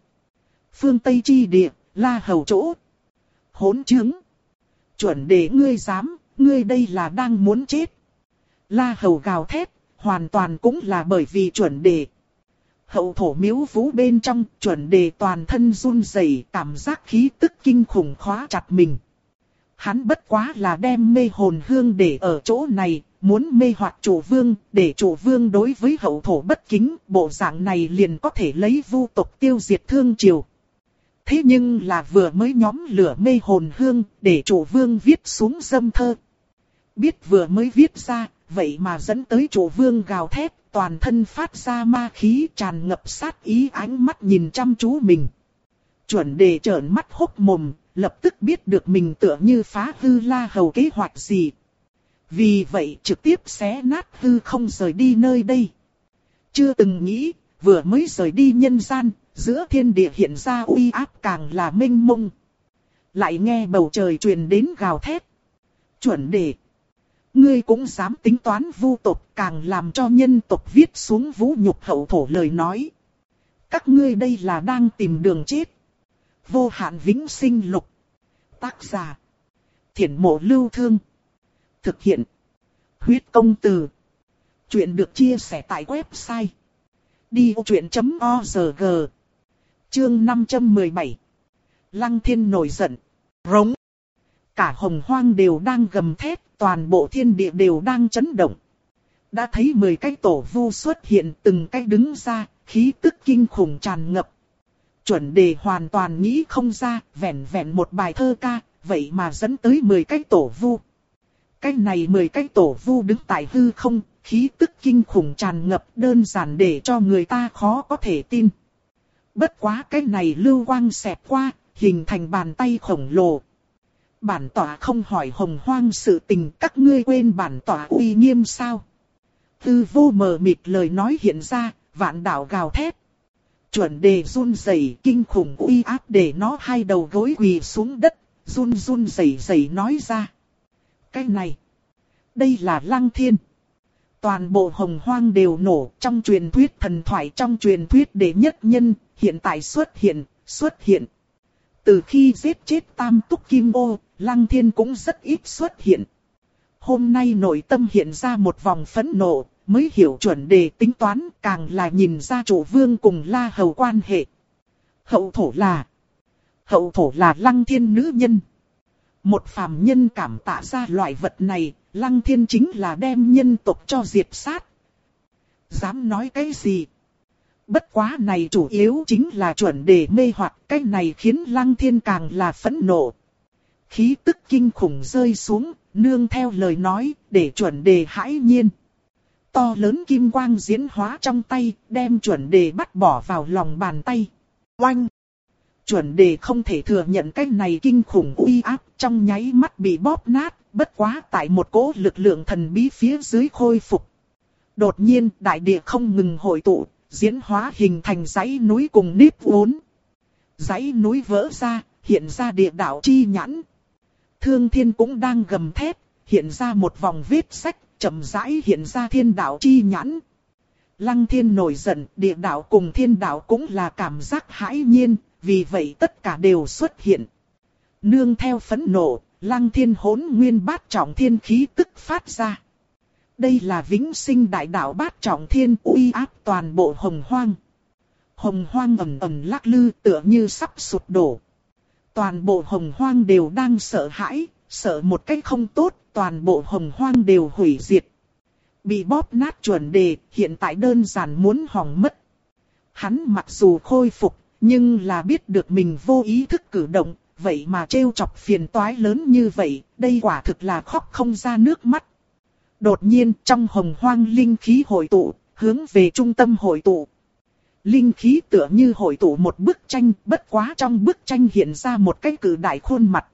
Phương Tây chi địa, la hầu chỗ. Hỗn chứng. Chuẩn để ngươi dám, ngươi đây là đang muốn chết. La hầu gào thét, hoàn toàn cũng là bởi vì chuẩn đề. Hậu thổ miếu vũ bên trong, chuẩn đề toàn thân run rẩy cảm giác khí tức kinh khủng khóa chặt mình hắn bất quá là đem mê hồn hương để ở chỗ này, muốn mê hoặc chủ vương, để chủ vương đối với hậu thổ bất kính, bộ dạng này liền có thể lấy vu tộc tiêu diệt thương triều. Thế nhưng là vừa mới nhóm lửa mê hồn hương, để chủ vương viết xuống dâm thơ. Biết vừa mới viết ra, vậy mà dẫn tới chủ vương gào thét, toàn thân phát ra ma khí tràn ngập sát ý ánh mắt nhìn chăm chú mình. Chuẩn đề trợn mắt hốc mồm, lập tức biết được mình tựa như phá hư la hầu kế hoạch gì. Vì vậy trực tiếp xé nát hư không rời đi nơi đây. Chưa từng nghĩ, vừa mới rời đi nhân gian, giữa thiên địa hiện ra uy áp càng là minh mông. Lại nghe bầu trời truyền đến gào thét. Chuẩn đề. Ngươi cũng dám tính toán vu tộc càng làm cho nhân tộc viết xuống vũ nhục hậu thổ lời nói. Các ngươi đây là đang tìm đường chết. Vô hạn vĩnh sinh lục. Tác giả. Thiển mộ lưu thương. Thực hiện. Huyết công từ. Chuyện được chia sẻ tại website. Đi vô chuyện.org Chương 517 Lăng thiên nổi giận. Rống. Cả hồng hoang đều đang gầm thét, toàn bộ thiên địa đều đang chấn động. Đã thấy 10 cái tổ vu xuất hiện từng cái đứng ra, khí tức kinh khủng tràn ngập. Chuẩn đề hoàn toàn nghĩ không ra, vẹn vẹn một bài thơ ca, vậy mà dẫn tới 10 cái tổ vu. Cái này 10 cái tổ vu đứng tại hư không, khí tức kinh khủng tràn ngập đơn giản để cho người ta khó có thể tin. Bất quá cái này lưu quang xẹp qua, hình thành bàn tay khổng lồ. Bản tỏa không hỏi hồng hoang sự tình các ngươi quên bản tỏa uy nghiêm sao. Tư vô mờ mịt lời nói hiện ra, vạn đạo gào thét. Chuẩn đề run rẩy kinh khủng uy áp để nó hai đầu gối quỳ xuống đất, run run rẩy rẩy nói ra. Cái này, đây là lăng thiên. Toàn bộ hồng hoang đều nổ trong truyền thuyết thần thoại trong truyền thuyết đệ nhất nhân, hiện tại xuất hiện, xuất hiện. Từ khi giết chết tam túc kim ô, lăng thiên cũng rất ít xuất hiện. Hôm nay nội tâm hiện ra một vòng phẫn nộ, mới hiểu chuẩn đề tính toán, càng là nhìn ra chủ vương cùng la hầu quan hệ. Hậu thổ là, hậu thổ là lăng thiên nữ nhân. Một phàm nhân cảm tạ ra loại vật này, lăng thiên chính là đem nhân tộc cho diệt sát. Dám nói cái gì? Bất quá này chủ yếu chính là chuẩn đề mê hoặc, cái này khiến lăng thiên càng là phẫn nộ. Khí tức kinh khủng rơi xuống, nương theo lời nói, để chuẩn đề hãi nhiên. To lớn kim quang diễn hóa trong tay, đem chuẩn đề bắt bỏ vào lòng bàn tay. Oanh! Chuẩn đề không thể thừa nhận cái này kinh khủng uy áp, trong nháy mắt bị bóp nát, bất quá tại một cỗ lực lượng thần bí phía dưới khôi phục. Đột nhiên, đại địa không ngừng hội tụ, diễn hóa hình thành dãy núi cùng nếp uốn. Dãy núi vỡ ra, hiện ra địa đạo chi nhãn. Thương thiên cũng đang gầm thép, hiện ra một vòng vết sách, chậm rãi hiện ra thiên đạo chi nhãn. Lăng thiên nổi giận, địa đạo cùng thiên đạo cũng là cảm giác hãi nhiên, vì vậy tất cả đều xuất hiện. Nương theo phẫn nộ, lăng thiên hỗn nguyên bát trọng thiên khí tức phát ra. Đây là vĩnh sinh đại đạo bát trọng thiên uy áp toàn bộ hồng hoang. Hồng hoang ầm ầm lắc lư tựa như sắp sụp đổ. Toàn bộ hồng hoang đều đang sợ hãi, sợ một cách không tốt, toàn bộ hồng hoang đều hủy diệt. Bị bóp nát chuẩn đề, hiện tại đơn giản muốn hỏng mất. Hắn mặc dù khôi phục, nhưng là biết được mình vô ý thức cử động, vậy mà trêu chọc phiền toái lớn như vậy, đây quả thực là khóc không ra nước mắt. Đột nhiên trong hồng hoang linh khí hội tụ, hướng về trung tâm hội tụ. Linh khí tựa như hội tụ một bức tranh, bất quá trong bức tranh hiện ra một cái cử đại khuôn mặt.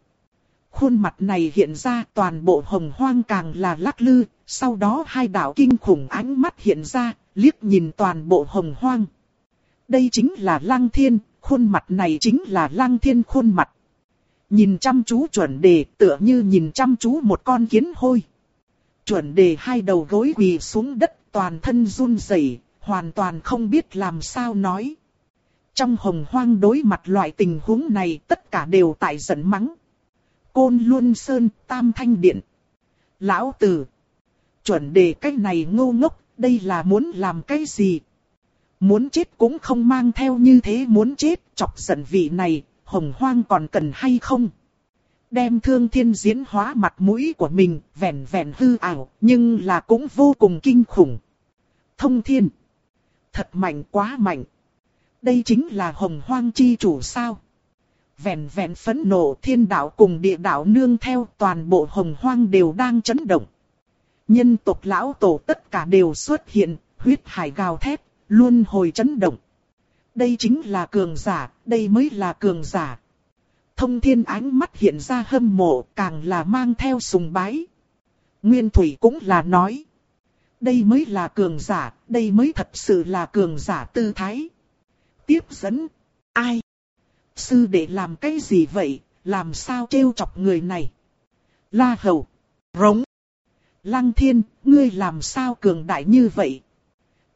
Khuôn mặt này hiện ra toàn bộ hồng hoang càng là lắc lư, sau đó hai đạo kinh khủng ánh mắt hiện ra, liếc nhìn toàn bộ hồng hoang. Đây chính là lăng thiên, khuôn mặt này chính là lăng thiên khuôn mặt. Nhìn chăm chú chuẩn đề tựa như nhìn chăm chú một con kiến hôi. Chuẩn đề hai đầu gối quỳ xuống đất toàn thân run rẩy, hoàn toàn không biết làm sao nói. Trong hồng hoang đối mặt loại tình huống này tất cả đều tại giận mắng. Côn Luân Sơn, Tam Thanh Điện. Lão Tử. Chuẩn đề cái này ngô ngốc, đây là muốn làm cái gì? Muốn chết cũng không mang theo như thế muốn chết, chọc giận vị này, hồng hoang còn cần hay không? đem thương thiên diễn hóa mặt mũi của mình, vẹn vẹn hư ảo, nhưng là cũng vô cùng kinh khủng. Thông thiên. Thật mạnh quá mạnh. Đây chính là hồng hoang chi chủ sao. Vẹn vẹn phẫn nộ thiên đạo cùng địa đạo nương theo toàn bộ hồng hoang đều đang chấn động. Nhân tộc lão tổ tất cả đều xuất hiện, huyết hải gào thét, luôn hồi chấn động. Đây chính là cường giả, đây mới là cường giả. Thông thiên ánh mắt hiện ra hâm mộ, càng là mang theo sùng bái. Nguyên Thủy cũng là nói. Đây mới là cường giả, đây mới thật sự là cường giả tư thái. Tiếp dẫn, ai? Sư đệ làm cái gì vậy, làm sao trêu chọc người này? La hầu, rống. Lăng thiên, ngươi làm sao cường đại như vậy?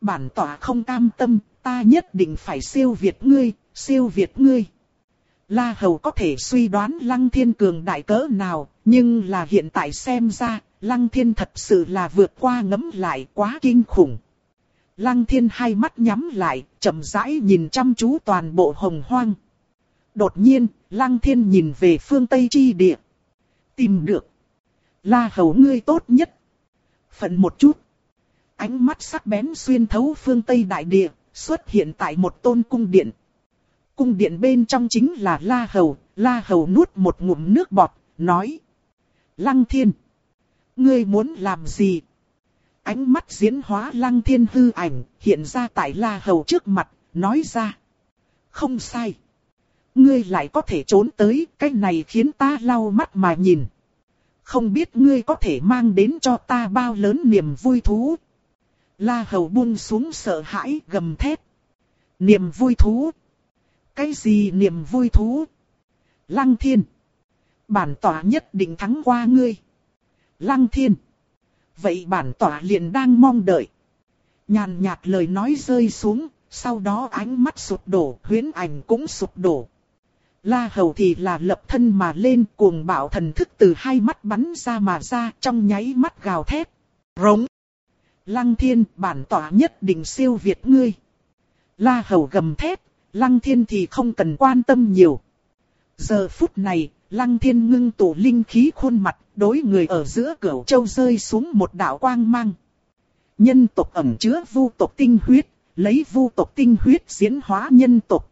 Bản tỏa không cam tâm, ta nhất định phải siêu việt ngươi, siêu việt ngươi. La Hầu có thể suy đoán Lăng Thiên cường đại cỡ nào, nhưng là hiện tại xem ra, Lăng Thiên thật sự là vượt qua ngấm lại quá kinh khủng. Lăng Thiên hai mắt nhắm lại, chậm rãi nhìn chăm chú toàn bộ hồng hoang. Đột nhiên, Lăng Thiên nhìn về phương Tây chi địa. Tìm được. La Hầu ngươi tốt nhất. Phận một chút. Ánh mắt sắc bén xuyên thấu phương Tây đại địa, xuất hiện tại một tôn cung điện. Cung điện bên trong chính là La Hầu, La Hầu nuốt một ngụm nước bọt, nói. Lăng thiên. Ngươi muốn làm gì? Ánh mắt diễn hóa lăng thiên hư ảnh, hiện ra tại La Hầu trước mặt, nói ra. Không sai. Ngươi lại có thể trốn tới, cái này khiến ta lau mắt mà nhìn. Không biết ngươi có thể mang đến cho ta bao lớn niềm vui thú. La Hầu buông xuống sợ hãi gầm thét. Niềm vui thú. Cái gì niềm vui thú? Lăng thiên. Bản tỏa nhất định thắng qua ngươi. Lăng thiên. Vậy bản tỏa liền đang mong đợi. Nhàn nhạt lời nói rơi xuống, sau đó ánh mắt sụp đổ, huyến ảnh cũng sụp đổ. La hầu thì là lập thân mà lên cuồng bạo thần thức từ hai mắt bắn ra mà ra trong nháy mắt gào thét. Rống. Lăng thiên bản tỏa nhất định siêu việt ngươi. La hầu gầm thét, lăng thiên thì không cần quan tâm nhiều. Giờ phút này, lăng thiên ngưng tụ linh khí khuôn mặt, đối người ở giữa cửu châu rơi xuống một đạo quang mang. Nhân tộc ẩn chứa vu tộc tinh huyết, lấy vu tộc tinh huyết diễn hóa nhân tộc.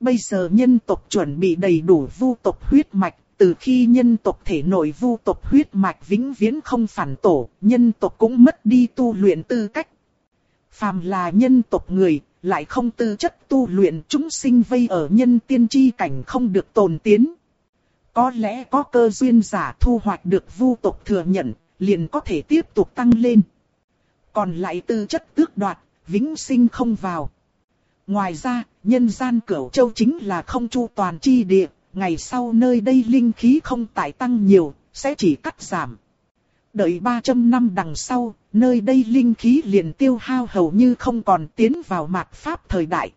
Bây giờ nhân tộc chuẩn bị đầy đủ vu tộc huyết mạch, từ khi nhân tộc thể nội vu tộc huyết mạch vĩnh viễn không phản tổ, nhân tộc cũng mất đi tu luyện tư cách. Phàm là nhân tộc người, lại không tư chất tu luyện chúng sinh vây ở nhân tiên tri cảnh không được tồn tiến. Có lẽ có cơ duyên giả thu hoạch được vu tộc thừa nhận, liền có thể tiếp tục tăng lên. Còn lại tư chất tước đoạt, vĩnh sinh không vào. Ngoài ra, nhân gian cửu châu chính là không chu toàn chi địa, ngày sau nơi đây linh khí không tải tăng nhiều, sẽ chỉ cắt giảm. Đợi 300 năm đằng sau, nơi đây linh khí liền tiêu hao hầu như không còn tiến vào mạt pháp thời đại.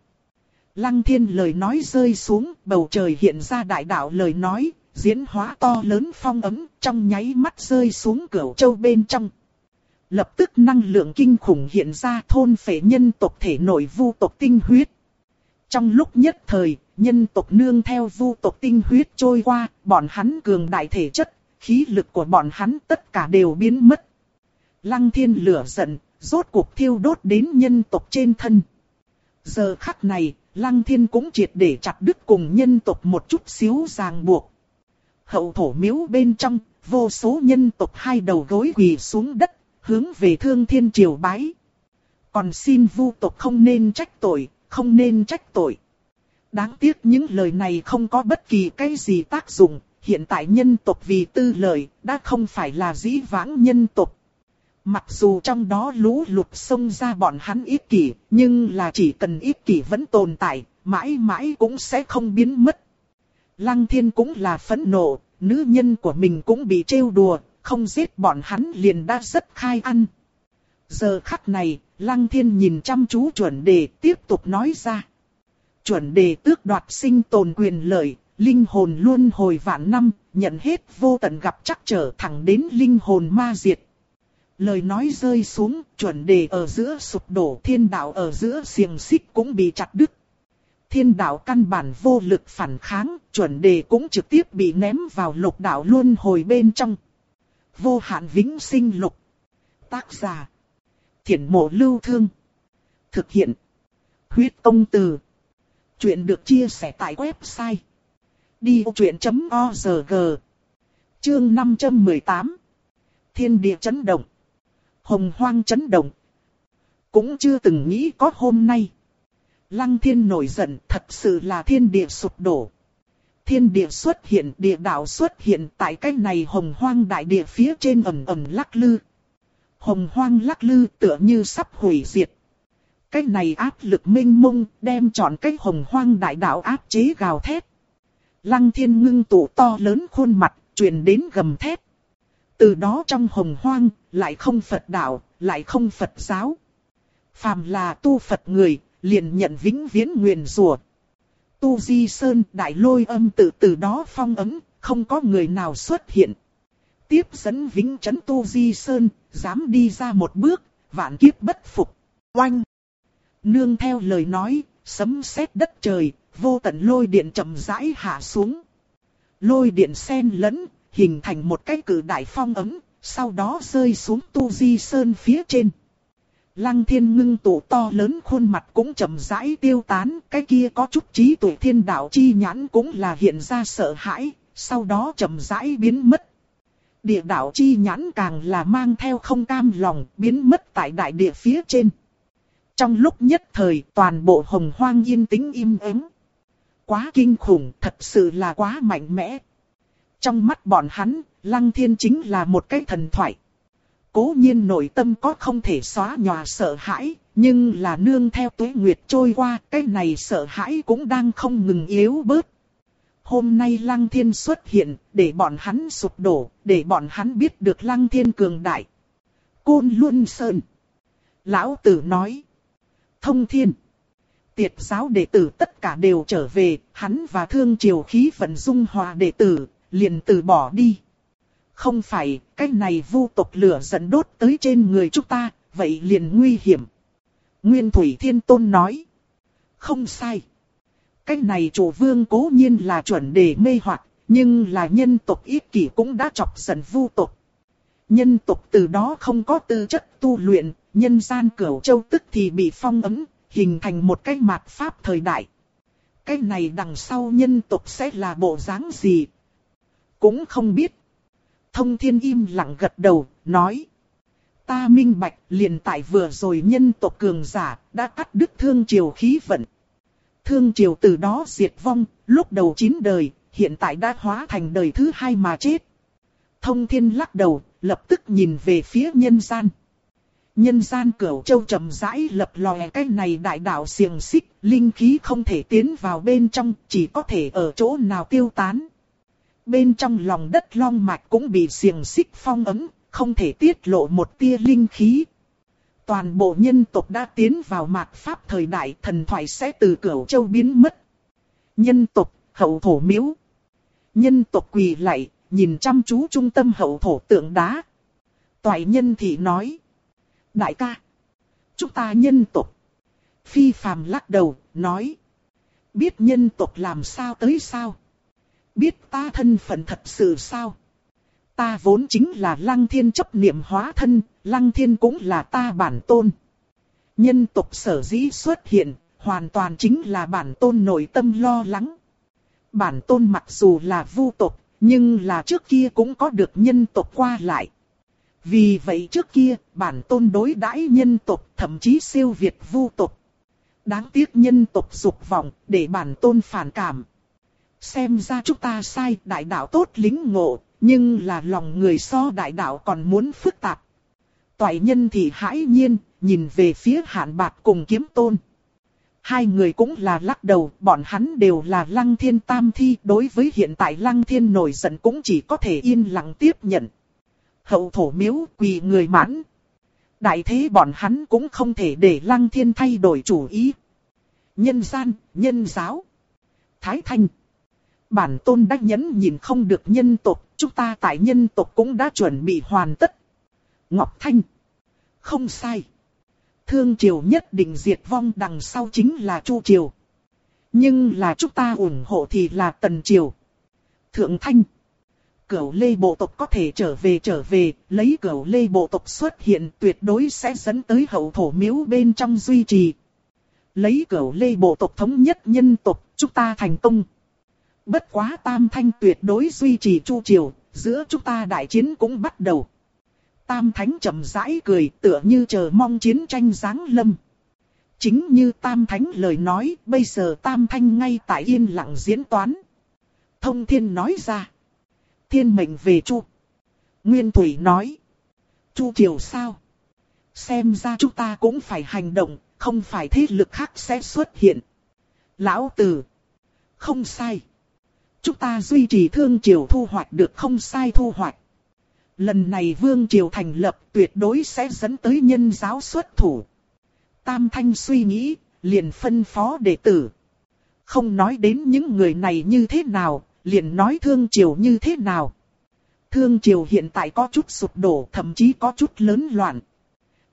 Lăng thiên lời nói rơi xuống, bầu trời hiện ra đại đạo lời nói, diễn hóa to lớn phong ấm, trong nháy mắt rơi xuống cửu châu bên trong. Lập tức năng lượng kinh khủng hiện ra thôn phệ nhân tộc thể nội vu tộc tinh huyết. Trong lúc nhất thời, nhân tộc nương theo vu tộc tinh huyết trôi qua, bọn hắn cường đại thể chất, khí lực của bọn hắn tất cả đều biến mất. Lăng thiên lửa giận, rốt cuộc thiêu đốt đến nhân tộc trên thân. Giờ khắc này, lăng thiên cũng triệt để chặt đứt cùng nhân tộc một chút xíu ràng buộc. Hậu thổ miếu bên trong, vô số nhân tộc hai đầu gối quỳ xuống đất, hướng về thương thiên triều bái. Còn xin vu tộc không nên trách tội, không nên trách tội. Đáng tiếc những lời này không có bất kỳ cái gì tác dụng, hiện tại nhân tộc vì tư lợi, đã không phải là dĩ vãng nhân tộc. Mặc dù trong đó lũ lụt xông ra bọn hắn ích kỷ, nhưng là chỉ cần ích kỷ vẫn tồn tại, mãi mãi cũng sẽ không biến mất. Lăng thiên cũng là phẫn nộ, nữ nhân của mình cũng bị trêu đùa, không giết bọn hắn liền đã rất khai ăn. Giờ khắc này, lăng thiên nhìn chăm chú chuẩn đề tiếp tục nói ra. Chuẩn đề tước đoạt sinh tồn quyền lợi, linh hồn luôn hồi vạn năm, nhận hết vô tận gặp chắc trở thẳng đến linh hồn ma diệt. Lời nói rơi xuống, chuẩn đề ở giữa sụp đổ thiên đạo ở giữa xiềng xích cũng bị chặt đứt. thiên đạo căn bản vô lực phản kháng, chuẩn đề cũng trực tiếp bị ném vào lục đạo luân hồi bên trong. Vô hạn vĩnh sinh lục. Tác giả. Thiển mộ lưu thương. Thực hiện. Huyết công từ. Chuyện được chia sẻ tại website. Đi truyện.org Chương 518 Thiên địa chấn động Hồng hoang chấn động Cũng chưa từng nghĩ có hôm nay Lăng thiên nổi giận thật sự là thiên địa sụp đổ Thiên địa xuất hiện, địa đạo xuất hiện tại cái này hồng hoang đại địa phía trên ẩm ẩm lắc lư Hồng hoang lắc lư tựa như sắp hủy diệt cái này áp lực minh mông đem chọn cái hồng hoang đại đạo áp chế gào thét. Lăng thiên ngưng tụ to lớn khuôn mặt, truyền đến gầm thét. Từ đó trong hồng hoang, lại không Phật đạo, lại không Phật giáo. Phàm là tu Phật người, liền nhận vĩnh viễn nguyền rùa. Tu Di Sơn đại lôi âm tự từ đó phong ấm, không có người nào xuất hiện. Tiếp dẫn vĩnh chấn Tu Di Sơn, dám đi ra một bước, vạn kiếp bất phục. Oanh! Nương theo lời nói, sấm sét đất trời, vô tận lôi điện chậm rãi hạ xuống. Lôi điện xen lẫn, hình thành một cái cử đại phong ấm, sau đó rơi xuống tu di sơn phía trên. Lăng thiên ngưng tụ to lớn khuôn mặt cũng chậm rãi tiêu tán, cái kia có chút trí tuệ thiên đạo chi nhãn cũng là hiện ra sợ hãi, sau đó chậm rãi biến mất. Địa đạo chi nhãn càng là mang theo không cam lòng, biến mất tại đại địa phía trên. Trong lúc nhất thời toàn bộ hồng hoang yên tĩnh im ắng. Quá kinh khủng, thật sự là quá mạnh mẽ. Trong mắt bọn hắn, Lăng Thiên chính là một cái thần thoại. Cố nhiên nội tâm có không thể xóa nhòa sợ hãi, nhưng là nương theo tuế nguyệt trôi qua, cái này sợ hãi cũng đang không ngừng yếu bớt. Hôm nay Lăng Thiên xuất hiện, để bọn hắn sụp đổ, để bọn hắn biết được Lăng Thiên cường đại. Côn Luân Sơn. Lão Tử nói thông thiên. Tiệt giáo đệ tử tất cả đều trở về, hắn và thương triều khí vận dung hòa đệ tử, liền từ bỏ đi. Không phải, cái này vu tộc lửa dẫn đốt tới trên người chúng ta, vậy liền nguy hiểm. Nguyên Thủy Thiên Tôn nói. Không sai. Cái này chủ vương cố nhiên là chuẩn để mê hoặc, nhưng là nhân tộc ít kỷ cũng đã chọc giận vu tộc. Nhân tộc từ đó không có tư chất tu luyện, nhân gian cửu châu tức thì bị phong ấn hình thành một cái mạt pháp thời đại. Cái này đằng sau nhân tộc sẽ là bộ dáng gì? Cũng không biết. Thông thiên im lặng gật đầu, nói. Ta minh bạch liền tại vừa rồi nhân tộc cường giả đã cắt đứt thương triều khí vận. Thương triều từ đó diệt vong, lúc đầu chín đời, hiện tại đã hóa thành đời thứ hai mà chết. Thông thiên lắc đầu, lập tức nhìn về phía nhân gian. Nhân gian cửu châu chậm rãi lập lòe cái này đại đạo xiềng xích, linh khí không thể tiến vào bên trong, chỉ có thể ở chỗ nào tiêu tán. Bên trong lòng đất long mạch cũng bị xiềng xích phong ấm, không thể tiết lộ một tia linh khí. Toàn bộ nhân tộc đã tiến vào mạt pháp thời đại thần thoại sẽ từ cửu châu biến mất. Nhân tộc, hậu thổ miếu. Nhân tộc quỳ lạy, nhìn chăm chú trung tâm hậu thổ tượng đá. Toại nhân thì nói. Đại ca, chúng ta nhân tộc. Phi phàm lắc đầu, nói. Biết nhân tộc làm sao tới sao? Biết ta thân phận thật sự sao? Ta vốn chính là lăng thiên chấp niệm hóa thân, lăng thiên cũng là ta bản tôn. Nhân tộc sở dĩ xuất hiện, hoàn toàn chính là bản tôn nội tâm lo lắng. Bản tôn mặc dù là vu tộc, nhưng là trước kia cũng có được nhân tộc qua lại. Vì vậy trước kia, bản tôn đối đãi nhân tộc thậm chí siêu việt vu tộc. Đáng tiếc nhân tộc dục vọng để bản tôn phản cảm. Xem ra chúng ta sai đại đạo tốt lính ngộ, nhưng là lòng người so đại đạo còn muốn phức tạp. Toại nhân thì hãi nhiên, nhìn về phía hạn bạc cùng kiếm tôn. Hai người cũng là lắc đầu, bọn hắn đều là lăng thiên tam thi, đối với hiện tại lăng thiên nổi giận cũng chỉ có thể yên lặng tiếp nhận hậu thổ miếu quỳ người mãn. Đại thế bọn hắn cũng không thể để lăng thiên thay đổi chủ ý. Nhân gian, nhân giáo. Thái thanh. Bản tôn đã nhẫn nhìn không được nhân tộc, chúng ta tại nhân tộc cũng đã chuẩn bị hoàn tất. Ngọc Thanh. Không sai. Thương triều nhất định diệt vong đằng sau chính là Chu triều. Nhưng là chúng ta ủng hộ thì là Tần Triều. Thượng Thanh. Cửu lê bộ tộc có thể trở về trở về, lấy cửu lê bộ tộc xuất hiện tuyệt đối sẽ dẫn tới hậu thổ miếu bên trong duy trì. Lấy cửu lê bộ tộc thống nhất nhân tộc, chúng ta thành công. Bất quá tam thanh tuyệt đối duy trì chu triều, giữa chúng ta đại chiến cũng bắt đầu. Tam thánh chậm rãi cười tựa như chờ mong chiến tranh giáng lâm. Chính như tam thánh lời nói, bây giờ tam thanh ngay tại yên lặng diễn toán. Thông thiên nói ra. Thiên mệnh về chu. Nguyên thủy nói. Chu triều sao? Xem ra chúng ta cũng phải hành động, không phải thế lực khác sẽ xuất hiện. Lão tử. Không sai. Chúng ta duy trì thương triều thu hoạch được không sai thu hoạch. Lần này vương triều thành lập tuyệt đối sẽ dẫn tới nhân giáo xuất thủ. Tam Thanh suy nghĩ, liền phân phó đệ tử. Không nói đến những người này như thế nào, liền nói thương triều như thế nào. Thương triều hiện tại có chút sụp đổ, thậm chí có chút lớn loạn.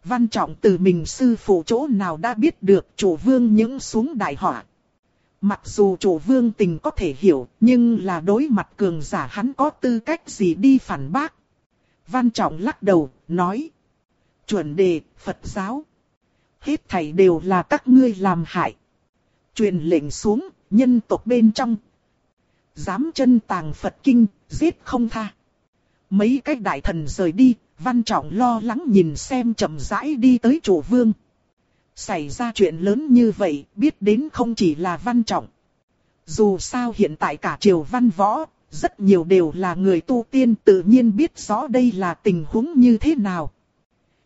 Văn trọng từ mình sư phụ chỗ nào đã biết được chủ vương những xuống đại họa. Mặc dù chủ vương tình có thể hiểu, nhưng là đối mặt cường giả hắn có tư cách gì đi phản bác. Văn trọng lắc đầu, nói. Chuẩn đề, Phật giáo. Hết thảy đều là các ngươi làm hại. Truyền lệnh xuống, nhân tộc bên trong. Dám chân tàng Phật kinh, giết không tha. Mấy cái đại thần rời đi, văn trọng lo lắng nhìn xem chậm rãi đi tới chủ vương. Xảy ra chuyện lớn như vậy, biết đến không chỉ là văn trọng. Dù sao hiện tại cả triều văn võ, rất nhiều đều là người tu tiên tự nhiên biết rõ đây là tình huống như thế nào.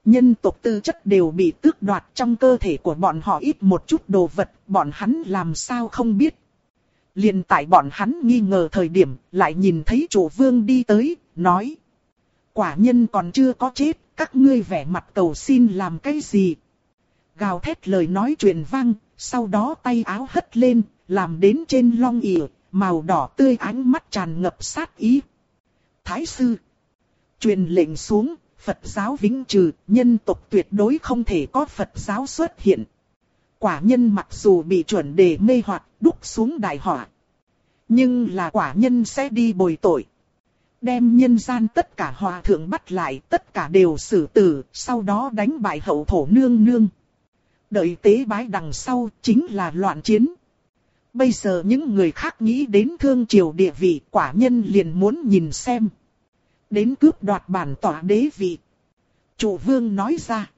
Nhân tộc tư chất đều bị tước đoạt trong cơ thể của bọn họ ít một chút đồ vật, bọn hắn làm sao không biết. liền tại bọn hắn nghi ngờ thời điểm, lại nhìn thấy chủ vương đi tới, nói. Quả nhân còn chưa có chết, các ngươi vẻ mặt cầu xin làm cái gì? Gào thét lời nói truyền vang, sau đó tay áo hất lên, làm đến trên long ỉa, màu đỏ tươi ánh mắt tràn ngập sát ý. Thái sư, truyền lệnh xuống, Phật giáo vĩnh trừ, nhân tộc tuyệt đối không thể có Phật giáo xuất hiện. Quả nhân mặc dù bị chuẩn đề mê hoặc đúc xuống đại họa. Nhưng là quả nhân sẽ đi bồi tội. Đem nhân gian tất cả hòa thượng bắt lại, tất cả đều xử tử, sau đó đánh bại hậu thổ nương nương. Đợi tế bái đằng sau chính là loạn chiến. Bây giờ những người khác nghĩ đến thương triều địa vị quả nhân liền muốn nhìn xem. Đến cướp đoạt bản tỏa đế vị. Chủ vương nói ra.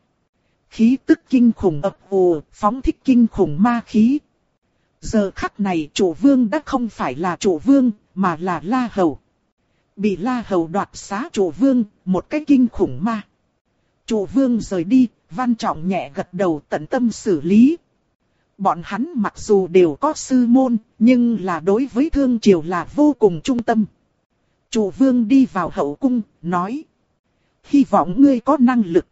Khí tức kinh khủng ập ồ, phóng thích kinh khủng ma khí. Giờ khắc này chủ vương đã không phải là chủ vương, mà là la hầu. Bị la hầu đoạt xá chủ vương, một cái kinh khủng ma. Chủ vương rời đi, văn trọng nhẹ gật đầu tận tâm xử lý. Bọn hắn mặc dù đều có sư môn, nhưng là đối với thương triều là vô cùng trung tâm. Chủ vương đi vào hậu cung, nói. Hy vọng ngươi có năng lực.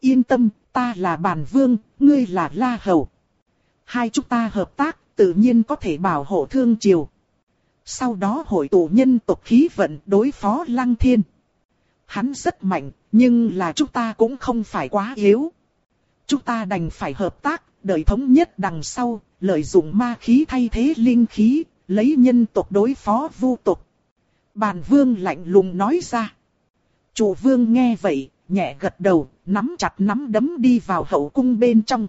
Yên tâm, ta là bản vương, ngươi là la hầu. Hai chúng ta hợp tác, tự nhiên có thể bảo hộ thương triều. Sau đó hội tụ nhân tộc khí vận đối phó lăng thiên. Hắn rất mạnh, nhưng là chúng ta cũng không phải quá yếu. Chúng ta đành phải hợp tác, đợi thống nhất đằng sau, lợi dụng ma khí thay thế linh khí, lấy nhân tộc đối phó vu tộc. Bàn vương lạnh lùng nói ra. Chủ vương nghe vậy, nhẹ gật đầu, nắm chặt nắm đấm đi vào hậu cung bên trong.